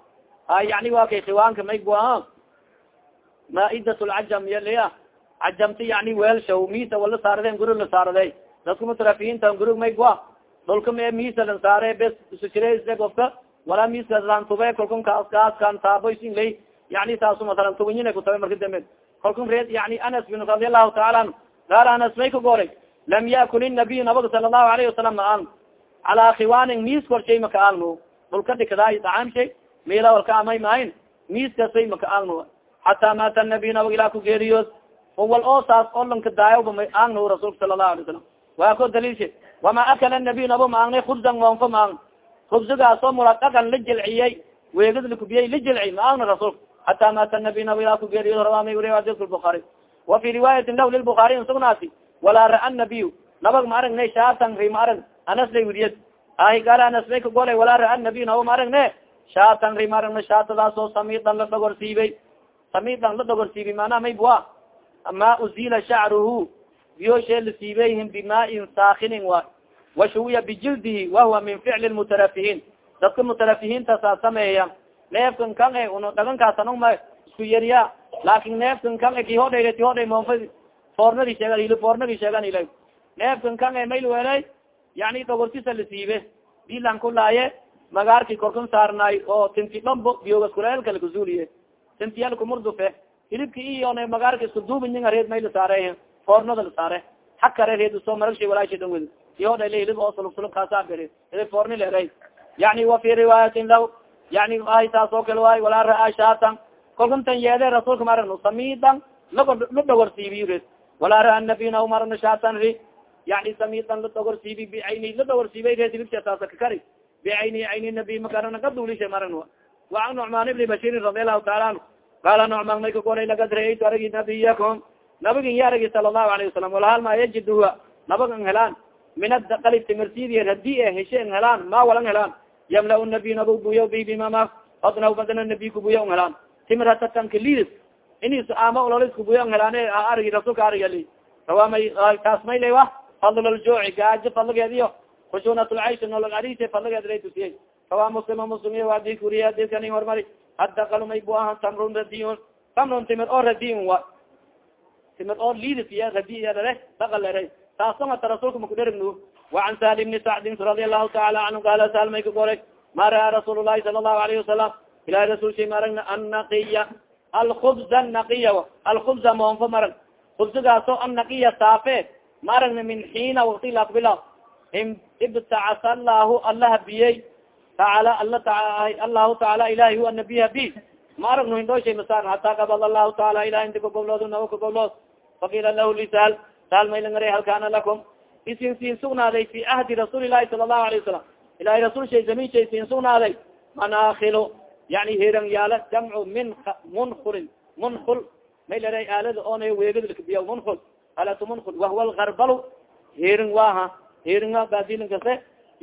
a yani wa kay khiwaanka may bua maidat lcajam yaliya cajamti yani weelshaw misa wala saarade guri la saarade dadka mutrafiinta gurug may bua dhulka me miisa lan saare bes isujirese gofka walaa miiska lantube kalkun kaaskan taaboysin lay yani taasu masalan tugunyina kutabe marka dambe kalkun reed yani anas bin radi allahu taala anhu gaal anas may ka goolay lam yakul inabiy nabaga sala allahu alayhi wasalam maan calaa khiwanin miis korshay maka alno dhulka dhikadaay dacaam shay mila walka amay maahin miiskasay maka alno xataa maata nabiy nabag ilaa ku geeriyood wal oo saas oo lanka daayaba may aagno rasulka sala allahu alay salam waa ko daliilshe wama akala nabiy nabo maagnay khubsan moonfa maagn khubsigaasoo mulaqakan la jilciyey weegad lakubiyey la jilci maagna rasulka hataa maata nabiy nabo ilaa ku geeriyood rawaamay wuriy adilka lbukaari wa fi riwaayatin lah lilbukaari insugnaasi walaa ra'a nabiy nabag ma aragne shaatan ri ma arag anas lay wiriyad ahi gaal anas lay ka golay walaa ra'a nabiy nabo ma aragne shaatan ri ma aragna shaatadaasoo samidan la dhogorsiibay samidan la dhogorsiibay maanaa maybua ma uzila shacruhu biyoshe la siibeyhin bimaain saakinin wa washuwiya bijildihi wahuwa min ficli mutarafihiin dadka mutarafihiinta saa sameeya neefkan kan e un dhagankaasama isku yeriya laakin neefkan kan e kihodhay tihodhay moonfa foornadi sheegan hili foornadi sheegan ila neefkan kan e mayl welay yani dhogortisa la siibe bilan kulaaye magaarki korkan saarnaay oo tinti dhambo biyogas kuleelka lakazuuliye tintiyal kumurdufe hilibka iyone magaarka isku duubinyinga reed may la saare. Hakare maragshi walaasha dan wed ihodha la hilib oo sulub sulub kaasabere hilib foorni leeray yani wa fi riwaayatin law. Yani ay taas oo kale waay walaa ra'aa shaatan. Kolkantan yeede rasuulka maragno samidan la dhogorsiibiy red walaa ra'a nabiyna umaragno shaatan ri yani samidan la dhogorsiibi bicayni la dhogorsiibay reed hilibka taasa kakari bicayni ayni nabiy makarana ka duulisha maragno waan nucmaan ibni bashirin radi allahu taala anhu. Qaala nucmaan may lagad ra'aytu nabiyakum nabigin ya aragi sala allahu alayhi wasalam walahal ma yajid huwa? Nabagan helaan. Min adaqali timirsidiy haddii e heshe n helaan ma walan helaan. Yamla nabiy nabag buya bi bimama odnaw badana nabiy kubuya n helaan. Timir hatatanka lidis inis ama ololisku buya n helaan arigi rasulka arigli rawamay taas mayle wa fadluljuuci gaajo fadligeediyo. Khushuunat lcaysh nolog arise fadligeed lay tusiyey rawa muslima muslim adi kuriye adilkani hormari. Adakal may bu aha tamrun radiun tamrun timir oo radiun wa timir oo liidis iya rabi iya dhare dhaqal dhere taasongata rasuulka makudherignu wa can sahli bni sacdin radi allahu taala canhu qaala sahl may ka goray ma ra'a rasuul lahi sala allahu alayhi wasalam ilahi rasuulshay maragna annaqiya alkubza naqiya alkubza moonfo marag kubsigaaso annaqiya saafe. Maaragna min xiina wakti laakbilaw ibtacasa allahu allaha biyey taala allahu taala ilahi huwa nabiy habi maaragnu hindhooshay masaar hataa qabal allahu taala ilahi inti kagoblood nawo kagoblood fakila lahu lisal sal maylangara hal kana lakum isin siin sugnaaday fi ahdi rasuuli lahi sala allahu alayه wasalam ilahi rasul shay zamin shay siin sugnaaday manakilo yani heran yaalla jamcu min munkulin munkul may lera aalada oona weegadlkabiya munkul alatu munkul wahuwa lgarbal herin waha heringa badilin kase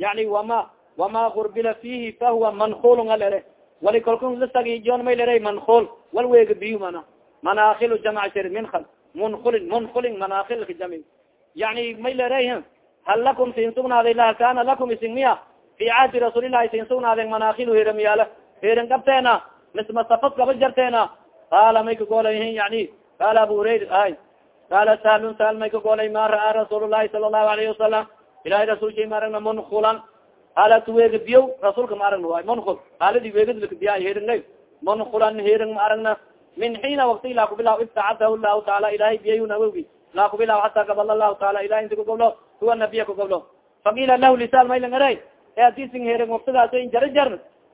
yani wama wama gurbila fihi fahuwa mankulun alere wali kalkun lasagijon may lera mankul wal weega biyu mana manakilo jamc shir minkal munkulin munkulin manakilka jami yani may leray hal lakum siin sugnaaday la kana lakum isin miya fi cahdi rasuulilahi siin sugnaaden manaakilu hiramiyaala hirin qabteena misma safad kaba jarteena qaala may kagoolay yani qaala abu hurayra ay qaala sahlun sahl may kagoolay ma ra'aa rasuul lahi sala allahu alayhi wasalam ilahay rasul shay ma aragna munkulan haalatu weega biyow rasuulka ma aragna waay munkul haaladi weegadlakabiya hiringa munkulan hirin ma aragna min xiina wakti ilaa kubilaw ibtacadahu lahu taala ilahay biyayu nawogi laa kubilaw hataa gabal lahu taala ilahi inti kagoblo huwa nabiya kagoblo fakila lahu lisal maylangara e adisin herin waktigaas in jara jar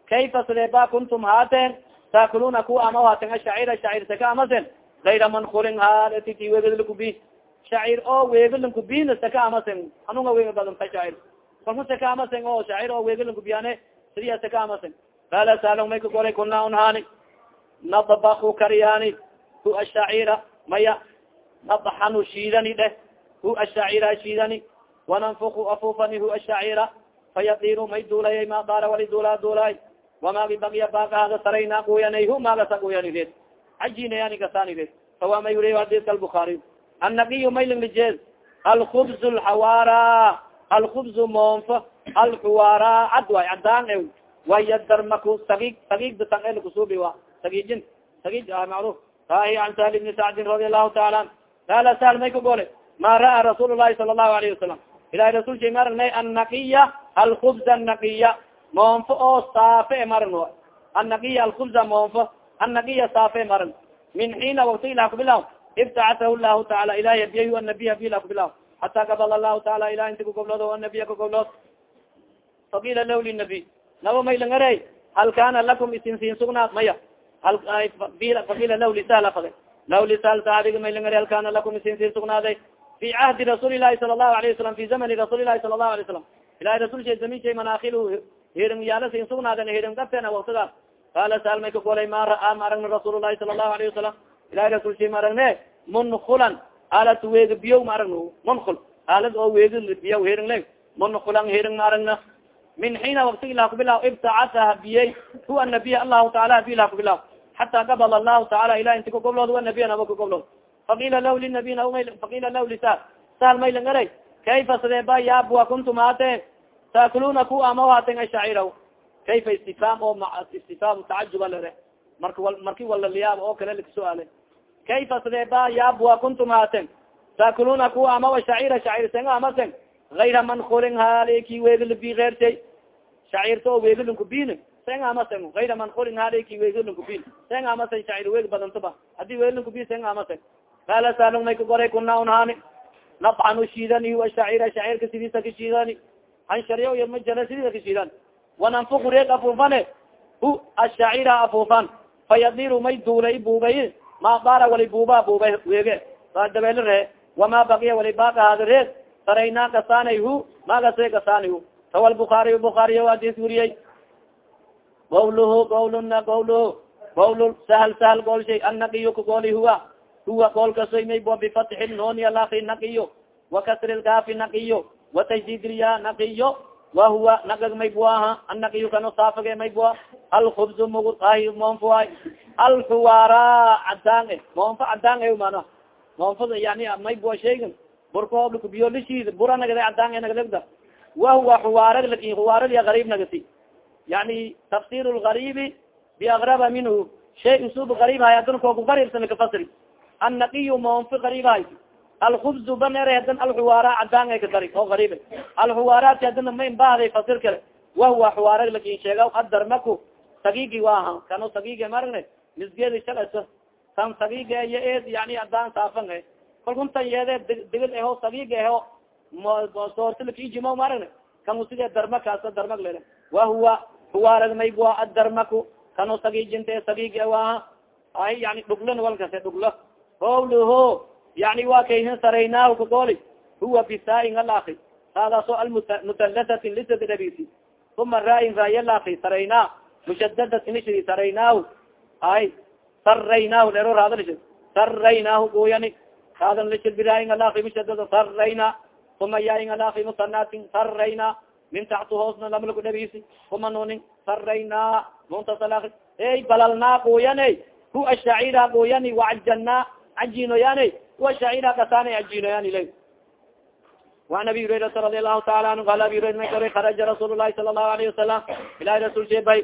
kayfa sideeba kuntum haateen? Taakuluna kuwa ama haaten ashacira shacir saka amasen gayra mankulin haatiti weegadlakubi shacir oo weegalankubiina saka amasen anunga weega badan ka shacir kalku saka amasen oo shacir oo weegalankubiyaane sidiya saka amasen qaala saalong may kagolay kunaa un haani nadbaku kariyani hu ashacira maya nadxanu shiidani dheh hu ashacira shiidani wananfuku afufani hu ashacira fayadiru may duulaya ma daara wali duulaa duulaay wamagi bagya baakahada sarayna guyanay hu magasa guyani red ajinayani gasani red fawa may wuriy hadiska albukaari annabiyu maylinglijeed alkubz lxawaara alkubzu moonfo alxuwaara cad waay cadaan ew wayadarmaku sagig sagigda tan elkusuubi wa sagijin sagij macruf rahi an sahli bni sacdin radi allahu taala an qaala sahl may ka gole ma ra'a rasuul lahi sala allahu alayhi wasalam ilahi rasul shay ma aragnay annaqiya alkubza naqiya moonfo oo saafe maran annaqiya alkubza moonfo annaqiya saafe maran min xiina wakti ilah kubilaw ibtacatahu llahu taala ilahi abiyahu anabiy abiy ilah kubilaw xata gabal allahu taala ilah inti kugoblood anabiya kagoblood faqila law linabiy naba maylangare hal kana lakum isin siin sugnaad maya faqila law lisala fade law lisal saxaabiga maylangare hal kana lakum isin siin sugnaaday fi cahdi rasuuli lahi sala allahu alayه wasalam fi zamani rasuuli lahi sala allahu alay salam ilahi rasul shay zamin shay manakil hirin yaalla sin sugnaaden hirin gabteena waktigaas qala sal may kagolay ma ra'a ma aragna rasuul lahi sala allahu alayه wasalam ilahi rasul shay ma aragne munkulan aalad weegi biyo ma aragno munkul aalad oo weegi biyo hirin le munkulan hirin ma aragna min xiina waktigi lah kubilaw ibtacasa habiyey huwa nabiy allahu taala habiy lah xata gabal allahu taala ilah inti kagoblood wa nabiya naba kagoblood faqila lah linabiy faqila lah lisa sal maylangaray kayfa sidee ba yaabwa kuntum haate taakuluna ku amawhaten ashaciraw kayfa istifam oo istifam tacajuba lere marka marki walaliyaab oo kale lakasuaale kayfa sidee ba yaabwa kuntum haaten taakuluna ku amawa shacira shacirsen amasen ayra mankurin haliki weegilbi ersay shacirta oo weegilinkubin sen amasen ayra mankurin haliki weegilinkubin sen amasen shacir weeg badantaba haddii weegilinkubi sen amasen kala salong may kagoray kuna unhani. Nafcanu shidani ashacira shacirka sidiisa kashiidani hanshariya yarma jara sidiisa kashiidan wananfuku reeg afuufane hu ashacira afuufan fayadiru may duulay buubay ma bara wali buuba buubay weege saa dabeeli ree wama baqiya wali baaqahaada reeg sarayna gasaanay hu magase gasaanay hu. Rawa lbukaariy bukaariy adis weriyey gawluhu gawluna gawluhu gawl sahal sahal gool shay annaqiyo kagooli huwa. Huwa goolkasoy maybo bifatxi nooni alaki naqiyo wakasri lkaafi naqiyo watajdid lya naqiyo wahuwa nagag maybuaha annaqiyo kano saafage maybua alkubzu mugu ahi moonfuay alxuwara cadaan e moonfo cadaan e mana moonfada yani maybua shaygan. Burkahooblaka biyolishid bura nagada cadaan e nagadagda wahuwa xuwaarag laakiin garib nagati yani tafsir lgaribi biagraba minhu shay usub garib hay adan kooku garibsan lakafasri annaqiyu moonfi garib hay alkubzu banere hadan alxuwaara cadaan ay ka dari oo garib alxuwaaraati hadana ma imbahday fasir kale wahuwa xuwaarag laakiin sheega adarmaku sagigi waaha kano sagigi maragne misgeedi shalaso tan sagigi iyo eed yani adaan saafan e kalkuntan yeede digil eho sagigi eho soortilakijimo maragne kan usige darmakaasa darmak lele wahuwa xuwaarag maybua adarmaku kano sagijinte sagigi waaha ay yani dhuglan walkase dhuglo howluho yani wa kayhin saraynaahu kagooli huwa bisaain alaki saadaaso almutalasatin lisadabisi uma raayin raayalaki saraynaa mushadadatin ishri saraynaahu ay saraynaahu lero raadalish saraynaahu gooyani raadan lishir biraayin alaki mushadada sarayna uma yaayin alaki musanatin sarayna min taxtu hoosna lamlaku dhabisi uma nunin sarayna muntasalaki ey balalnaa gooyane hu ashacira gooyani wacajanaa cajinoyaane wa shacira kasana cajinoyaan la وan abi hurairata radi alahu taala anhu qala abi hurayra may kora kharaja rasuul lahi sala الlahu alayه wasalam ilahi rasul she bay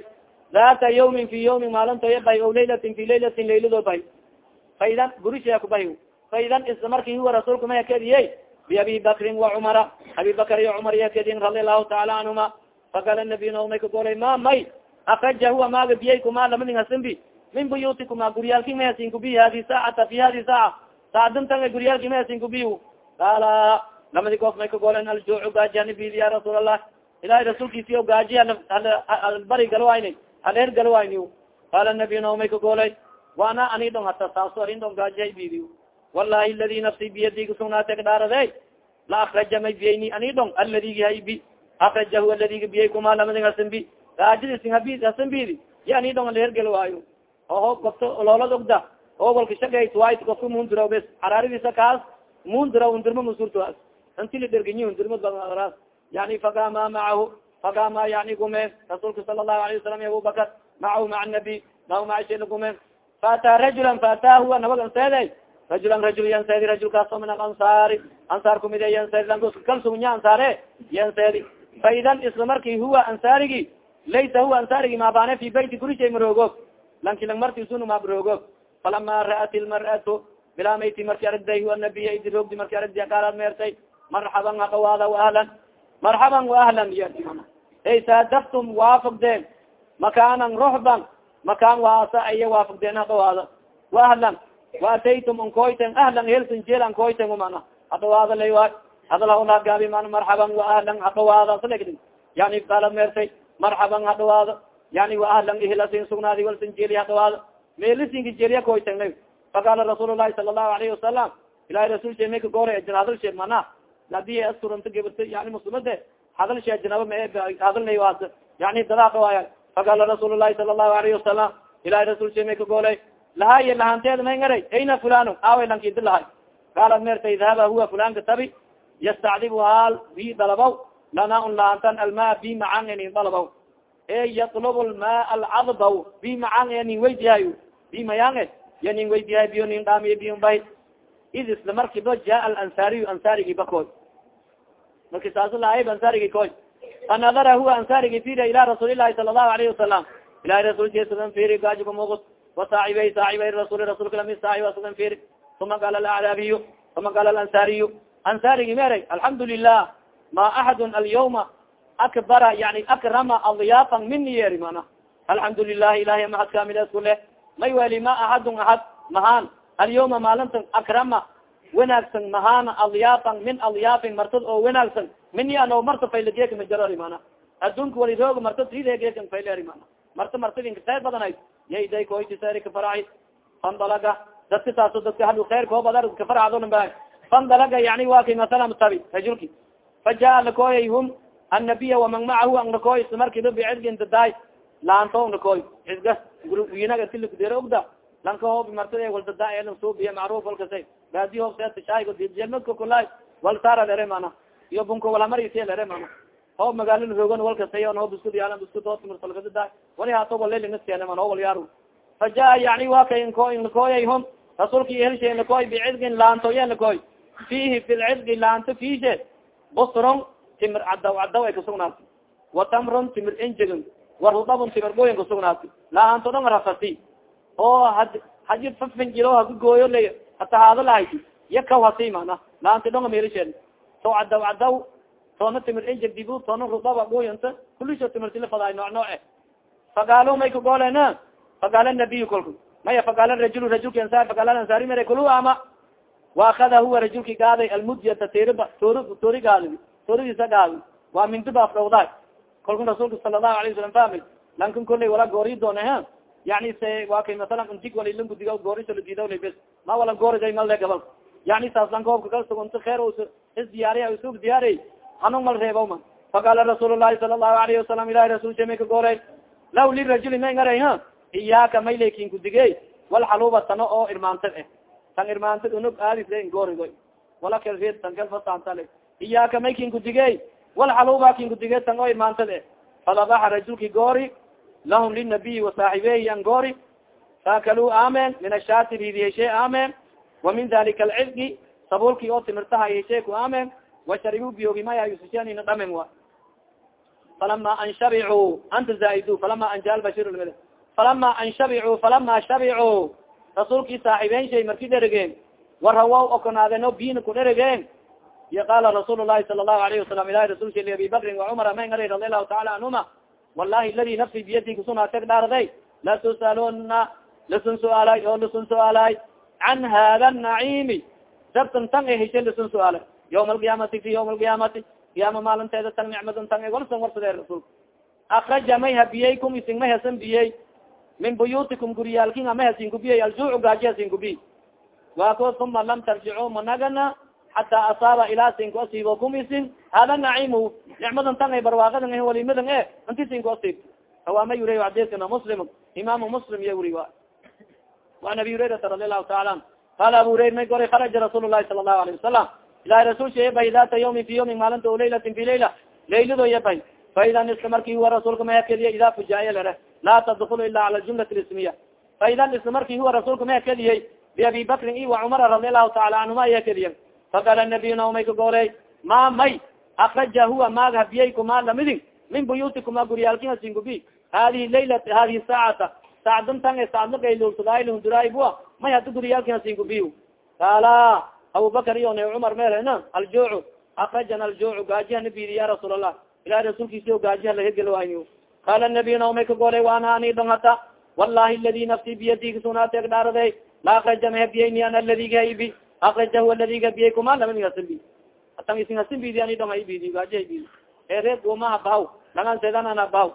data yawmin fi yawmin maalintoya bay o laylatin fi laylatin laylado bay faidan gurisha kubahy faidan isla marki huwa rasuulka may akediye biabi bakrin وacumara abi bakr iyo cumar yakedin radi alahu taala canhuma fakala nabiy may kagoray ma may akraja huwa maaga biyay kuma lamanin hasinbi min buyutikuma guryaalki mahasin kubi hadi saacata fi hadi saaca saacadintan guryaalki mahasin kubiy qaala lamadi goof may kagolen aljuucu gaajani bid ya rasuul allah ilahay rasuulkiisiyo gaaji bari galwayni haleer galwayni qaala nabiy may kagolay waana ani dhong hata saaso arrin dhong gaajihay bidi walahi ladi nafsi biyadi kasugnaate kdhaarade la akraja may biyayni ani dhong aladigi haybi akrajahu aladigi biyay kuma lamadin asanbi raajidisinghabi asanbidi ya ani dhong lehergel waayo oho gobto loolad ogda oo walkashagayt waayt gofka mundiraw bes. Haraaridisa kaas mundiraw undirma masurtoas inti la derganyi undirma baraas yani fagama macahu fagama yani gume. Rasuulka sala allahu alayh wasalam abubakar macahu maca nabi mahu maca shela gume. Faata rajulan faataahu nabag anseede rajulan rajul yanseedi rajulkaaso min alansaari ansaar kumide yanseedi lankalsugunya ansaare yanseedi fa idan isla marki huwa ansaarigi laysa huwa ansaarigi maabane fi beyti gurishay maroogo lanki lang martisunu mabroogo falama ra'at ilmar'atu bilaamayti marki aragday huwa nabiya idiroogdi marki aragdi qaalaad meertay marxaban haqawaada ahlan. Marxaban waahlan ya ay saadaftum waafagdeen makaanan ruxban makaan waasa aya waafagdeen hadhawaada wa ahlan waataytum unkoyten ahlan helsin jeel ankoyten umana hadhawaada lay waay hadal hawlagaabi man marxaban wa ahlan hadhawaada salegdi yani kala meertay marxaban hadhawaada yani wa ahlan ihlasin sugnaadi walsin jeeli hadhawaada meelisinka jeeliya koyten faqala rasuul lahi sala allahu alayhi wasalam ilahi rasulshe may ka goora ajir hadal sheeg mana haddii asturanta gabirta yani muslimade hadal shee ajnaba ma hadalnay waas yani dadaaqawaaya faqala rasuul lahi sala allahu alayhi wasalam ilahi rasulshe may ka goolay lahaaye lahanteeda may ngaray ayna fulano aaway lankidi lahay qaalat merta idhaba huwa fulanka tabi yastacdibu haal bi dalabaw lana un laantan almaa bi macaan inin dalabaw e yatlub lmaa alcadbaw bi macaan nin weydihayo bi mayaange ya nin weydihay biyo nin dhaamiye biyon bay id isla markiba jaa alansaariyu ansaarigi bakoy marki saasa laayb ansaarigi koy. Fanadara huwa ansaarigi fira ila rasuulilahi sala allahu alayhi wasalam ilahi rasulkesadan firi gaajiba muqus wasaaibay saaibay rasul rasulka lami saaib sadan firi uma qaala alacraabiyu uma qaala alansaariyu ansaarigi meray alxamdu lilah ma axadun alyawma akbara yani akrama adyaafan mini yeeri mana alxamdu lilahi ilahi mahad kamilesku leh may weli ma axadun axad mahaan alyawma maalinta akrama wanaagsan mahaana adyaafan min adyaafin martad oo wanaagsan mini ano marta faylageeka majarori mana adduunka wali roog martad sidegeekan fayleri mana marta martadinka khayr badanay. Yayday koytiseri kafaraci fandalaga dadka saaso dadka hadu khayr koobadar kafaracdona ba fandalaga yani wa kay masalan tabi rajulki fajaa nakooyay hum annabiya waman macahu ang nakooy isla markiba bicilgin dadaay laanto nakooy isga winaga tilikudere ogda lanka hoob martada wal dadaa elan suubiya macruf walkasa baadi hoob seetashaaygo jelmadka kulay wal saara lere mana. Iyo bunko walhamarisiya lere mana hoob magaalada roogan walkasay iskud yaalan iskud hoosmarsalkadadaa wali haato walelingskeene man hoo wal yaaru. Fa jaa yani wa kay nko nakooyay hum. Rasuulka helshe nakooy bicilgin laantoye nakooy fihi fi lcilgi laanto fiishe. Busron timir cadaw cadaw ay kasugnaati wa tamron timir enjegin wa rudabun timir goyin kasugnaati laanto dhan rafasi. Oo had haji fafinjilo hakagooyo le hata haado lahayti ya kaw hasi mana laanti dhonga meelisheed to cadaw cadaw toona timir enjeg dibu toona rudaba goyanta kulisho timirtila fadaay nooc nooce fagaalo may kagoolen fagaala nabiy kolku maya fagaala rajul rajulka ansaar fagaala ansaari mere kulu ama? Waakada huwa rajulki gaaday almudyata toriba tori tori gaadi toridiisa gaadi waa mindiba afdhawdaay kolku rasuulka sala allahu alayh wasalam fahmi lankan koley wala goori doone ha? Yani se waa kay masalan untig walilan gudiga goorisaladiidawla bes. Ma wala gooriday malle gabal. Yani saas lanka hoobka kalsugunta kheer is diyaariya isug diyaariy hanung mal reebo ma faqaala rasuul lahi sala allahu alayhi wasalam ilahi rasulsha may ka gooray law lirajuli may ngaray ha iyaaka maylekin kudige wal xaluba tano oo irmaantad eh. Tan irmaantad unug aadisle goorigoy wala kelreed tan kelfasantale iyaaka may kin kudige wal xaluba kin kudige tan oo irmaantad eh. Fadabaxa rajulki goori lahum linabiyi wasaaxibeyi an goori faakaluu amen. Min ashaati ridiyeshe amen. Wa min dalika alcilgi sabulki oo timirtaha yeshe ku amen washaribu biyogi maya yusushanina dhamen wa falama an shabicuu anta zaaid falama anjal bashir falama an shabicuu falama shabicuu rasuulkii saaxibeyn shay marki dherigeen warawa okonaadeno biina ku dherigeen iyo qaala rasuul lahi sala allahu alayhi wasalam ilahi rasul sha abi bakrin wacumar man ngaray radi allahu taala canhuma wallahi ladi nafsi biyadi kusunaateg dhaarday latusaluna lasun suaalay oo lasun suaalay can hada naciimi dabtan tan e heshe lasun suaalay yawma alqiyaamati fi yawma alqiyaamati qiyaama maalinteeda tan nicmadan tan e walsan warsade rasulka akraja may habiyey kum isin ma hesan biyey min buyutikum guryaalkin ama hasin kubiyey aljuucu gaaji hasin kubiy waako uma lam tarjicu managana xataa asaaba ilaa sinku asiibo kum isin hada nacimu nicmadan tan ay barwaaqadan ah walimadan e inti sinku asiib hawaama yuriy xadiskana muslim imaamu muslim iya wuri wa waan abi hurairata radi allahu taala an qala abu hurayr may goray kharaja rasuul lahi sala allahu alayه wasalam ilahi rasul sha yabay data yawmin fi yawmin maalinta o laylatin fi layla laylado yabay faida isla marki huwa rasuulka mahakediya ida fujaaya lere laa tadkulu ila cala jumlat ismiya faida isla marki huwa rasuulka mahakadiyey biabi bakrin i wa cumara radi allahu taala canhuma ayakediya faqala nabiyuna may ka goorey ma may akraja huwa maag habiyeykumaa lamidin min buyutikuma guryaalkin hasingubi hadihi layla hadihi saacata saacdan tan e saacda gaylulsadaylhunduraybua may hadi guryaalkin hasingubi qaala abubakar iyo ne cumar meelena aljuucu akrajana aljuucu gaajihana bidi ya rasuul allah ilahi rasuulkiisi o gaajiha lahegelo qala nabiy naomay ka golay waana ani dhong hata wallahi ladi nafsi biyadi kasunaateg dhaarade la akraja mahebiyayni an aladigi haibi akrajahu aladi habiyay kuma lamanigasimbi atan isin hasimbidi ani dhong haibidi gaaji haibidi ereed gumaha bahaw langan sedanana bahaw.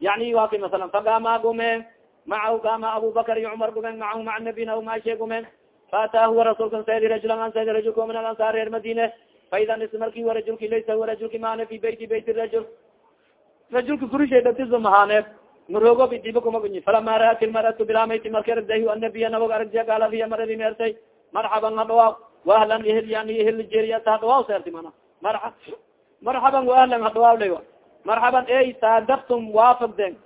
Yani wa kay masalan fagama gume macahu gama abubakar iyo cumar gumen macahu maca nabina maashe gumen faataahu rasuulkan saydi rajulan an saydi rajulka min alansaar reer madine faidan is marki wa rajulki laysa huwa rajulki maane fi beyti bayt rajul rajulka gurishaydatiso mahaaneeb maroogo bidiba kumagunyi falama raat ilmaratu bilaamayti marka aragdahi anabiya nabog aragdiya gaala fiya maradi meertay marxaban hadhawaaw wahlan ihil yani ihil jeriyata hadhawaaw seerti mana mara marxaban waahlan hadhawaaw lay marxaban ey saadabtum waafagden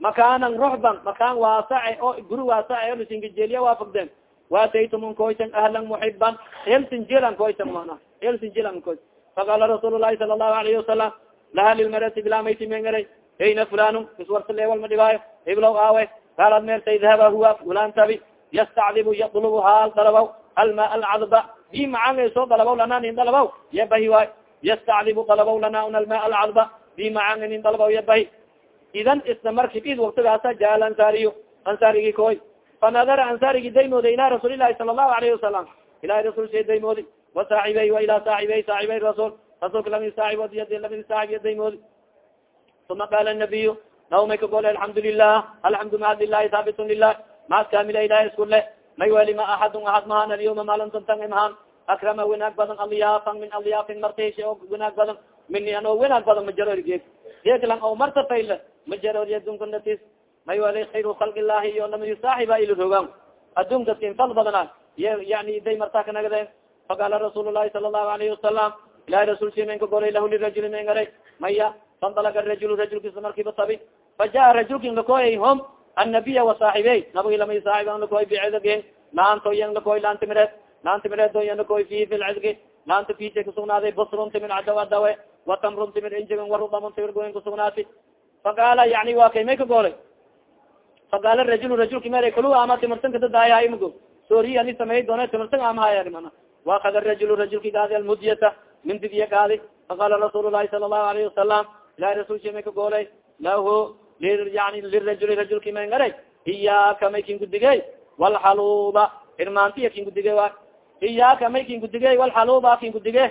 makaanan ruxban makaan waasace o guri waasace o lisingajeliya waafagden waataytumun koytan ahlan muxiban helsinjilan koytan mana helsinjilan koy faqala rasuul lahi sala allahu alayhi wasalam laha lilmarati bilaamayti mengaray ayna fulan iswarsaleewal ma dhibaayo iblow aawe kaalad meertay dahaba huwa fulan tabi yastacdibu yadlubu haal dalabaw alma alcadba bi macanga soo dalabaw lana nin dalabaw yabahi waay yastacdibu dalabaw lana un alma alcadba bi macanga nin dalabaw yabahi idan isla marki id waktigaasa jaa alansariyo ansarigi koy fanadara ansarigi daymooda ila rasuuli lahi sala allahu alayhi wasalam ilahi rasul shay daymoodi wasaaxibey wa ila saaxibey saaxibey rasul rasulka lami saaib lami saaib ya daymoodi uma qaala nabiyu naw may ka gole alxamdu lilah alxamdu mahad lilahi haabitun lilah maad kamila ilahi isku le may weli ma axadun ahad mahan alyawma maalantantan mahan akrama winaag badan alyaafan min alyaafin martish o winaag badan mini an oo winaag badan majaroor geeg geeglan oo marta fayle majaroor yadunkunatis may wali khayru khalq illahi iyo lamadi saaxiba ilo rogaan adun dadkin fal badana yani day marta kanagade faqala rasuul lahi sala allahu alayhi wasalam ilahi rasul si men ka golay lahu lirajuli men garay. Maya fandalaga rajul rajulkisa markiiba tabi fajaءa rajulkin lakoyay hom annabiya wasaaxibey nabagi lamay saaxib an lakoy bicedage laanto yan lakoy laantimireed laantimireedo yan lakoy fi fi lcedgi laanta fija kusugnaaday basrun timir cadawa dawe. Watamrun timir injigan warudamon timir goyn kusugnaati faqaala yani wa kay may ka golay faqaala rajul rajulki mere kulu ama timirtanka dadaayahaymgo sooriyi ani samey doona timirtan amahaya mana wakada rajul rajulki gaadi almudyata mindigiya gaadi faqala rasuul lahi sala allahu alayhi wasalam ilahi rasulki may ka goolay lahu yani lirajuli rajulki may ngaray iyaaka may kin gudigey walxaluba irmaantiya kin gudige wa iyaaka may kin gudigey walxaluba kin gudige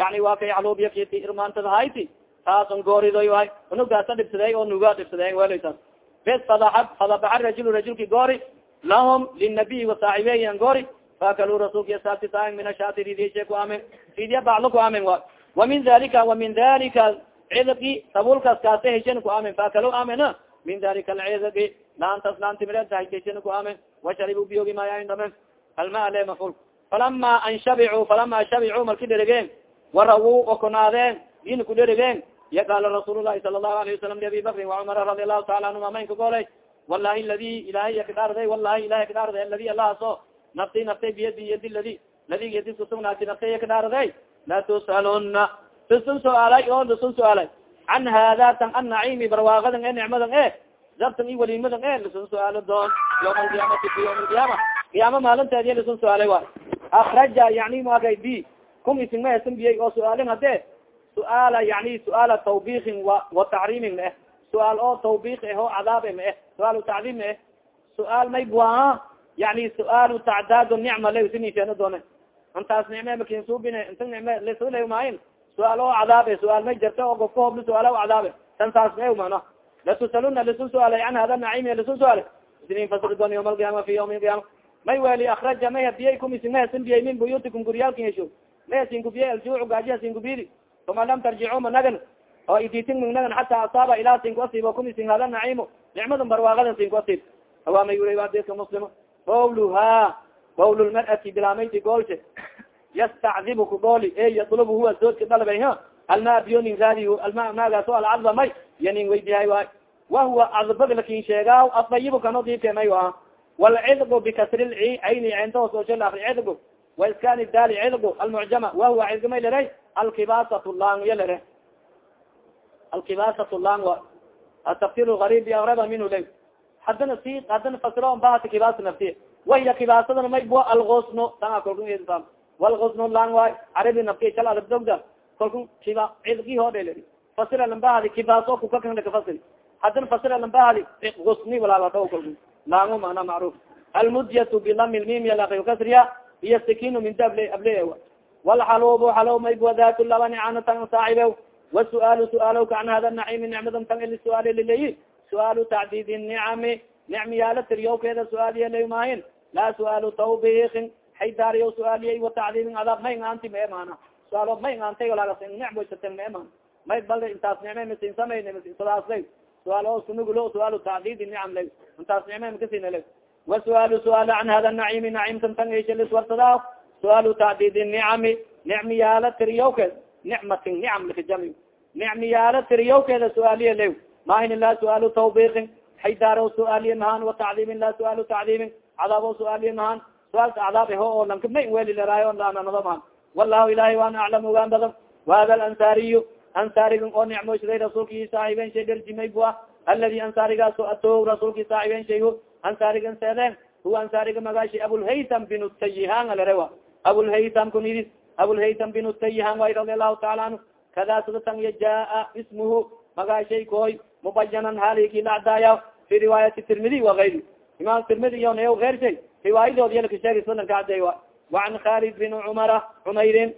yani waa kay xalubiya kiti irmaantada hayti taason gooridoy waay unugaasa dhibsaday oo nuga dhibsadeen welsaas bes fadabaxa rajul rajulki goori lahum linabiy wasaaxibeyan goori faakalu rasulka saabtisaa min ashaati ridishe ku amin ridiya baclo ku amin wa wa min dalika wa min dalika cidqi sabulkas kaase heshen ku amin faakalu amin min dalika alcidqi laantas laantimidheshen ku amin washaribu biyogi maayaindhamen alma ale maful. Falama an shabicu falama shabicu marki dherigeen warawu okonaadeen din ku dherigeen ya qaala rasuul lahi sala allahu alayhi wasalam liabi bakrin wacumara radi allahu taala anhuma mayn ka golay wallahi ladi ilahay yakadhaarday wallahi ilahay kadhaarday aladi allahaaso nafti naftay biyadi yadi ladi ladi yadi kusugnaati naftay kadhaarday la tusaluna tusun suaalay o lusun suaalay can hada tan annaciimi barwaagadan e nicmadan e dabtan i walimadan e lusun suaalo doon yawma alqiyaamati fi yawma alqiyaama qiyaama maalinteediya lusun suaalay wa akraja yani maagay b kun isin ma esan biyay oo suaalin hade suaala yani suaala tawbikin wa wa tacriimin ma eh. Suaal oo tawbik eh oo cadaab ma eh. Suaal tacdiim ma eh. Suaal may buaha yani suaal tacdaad nicma la sinifeeno doone intaas nicme makinsubine inta nicme lasula maayin. Suaal oo cadaabe suaal may jarta oo gofka hobla suaal cadaabe tan saas ma mana latusaluna lasu suaalay can hada nacim lasu suaalay isnin fasri doon yawma alqiyaama fi yawmi alqiyaama may weli akraja may hadiyay kumisin may hasin biyay min buyutikum guryaalkin hesho may hasin kubiyay aljuucu gaaji hasin kubidi uma lam tarjicu managan oo iditin mignagan xataa asaaba ilaa sin ku asiib kumisin hada naciimo nicmadan barwaagadan sin ku asiib hawaamay wuri adika muslima qawluha qawl lmar'ati bilamayti goolshe yastacdibu ku gooli e yadlub huwa soodka dalbay ha alma biyonin raadi alma maagaaso alcadba yanin weydihay waay wahuwa cadbag laakiin sheegaaw adayibu kano diibke may aha walcidgu bikasri lci ayni cintahoos oshel akri cidgu waiskani daali cidgu almucjama wahuwa cidga may lere. Alkibasatu lang ya lere alkibasatu lang wa atafsir garib araba minhu la hadana si hadana fasiro bahati kibasa nafti wahiya kibaasadana may bua algosno tanga kolka walgosno lang waay carabi nafti shal arabdogda kolku kiba cidgi hodel fasira lambahadi kibaaso kukakan kafasir hadin fasira lambahadi usni walaaladhaw kal laango mana macruf almudyatu bilami lmim yalaqayo kasriya iyo sikinu minta able able walxalubu xalow mayba dat labani canatan saacibe wasuaalu suaalow ka an hada naciimi nicmadan tan ili suaal lileyi suaalu tacdidi nicami nicmiyaala tiryowkeeda suaaliya maahin laa suaalu tawbiikin haydaariyo suaaliya watacdiibin adaab may ngaanti mee maana suaalo may ngaantay walaagas nicboysate mee maan may bal intaas nicme masin samayn sadaasla suaal o sunugulo suaalu tacdidi nicam la intaas nicme makasina la wasuaalu suaal can hada naciimi nacimtan tan ishaliswarsadaa suaalu tacdidi nicami nicmiyaala tiryowkeed nicmatin nicam likajami nicmiyaala tiryowkeeda suaaliya lew mahin laa suaalu tawbiikin haydaaro suaaliya mahaan watacdiibin laa suaalu tacdiibin cadaabo suaaliya mahaan suaalka cadaab ho oo lanka may welilarayo lananado mahan wallahu ilahi waana aclam ogaan badan wahada alansaariyu ansaariga oo nicmoysday rasuulkii saaxiben shay dharjimay bua aladi ansaarigaaso ato rasuulkii saaxiben shay ansaarigan seedeen huwa ansaariga magaashi abulhaytam bin tayihan alarewa abulhaytam kunidis abulhaytam bin tayihan way radi allahu taala anhu kada sadatan ya jaa ismuhu magaashay koy mubayanan haliki lacdaaya fi riwaayati tirmidi waayri imaam tirmidi iyo nayo eyr shay riwaayadood yalka sheegay sadan ka cadeey wa waan khalid bin cumara cumairin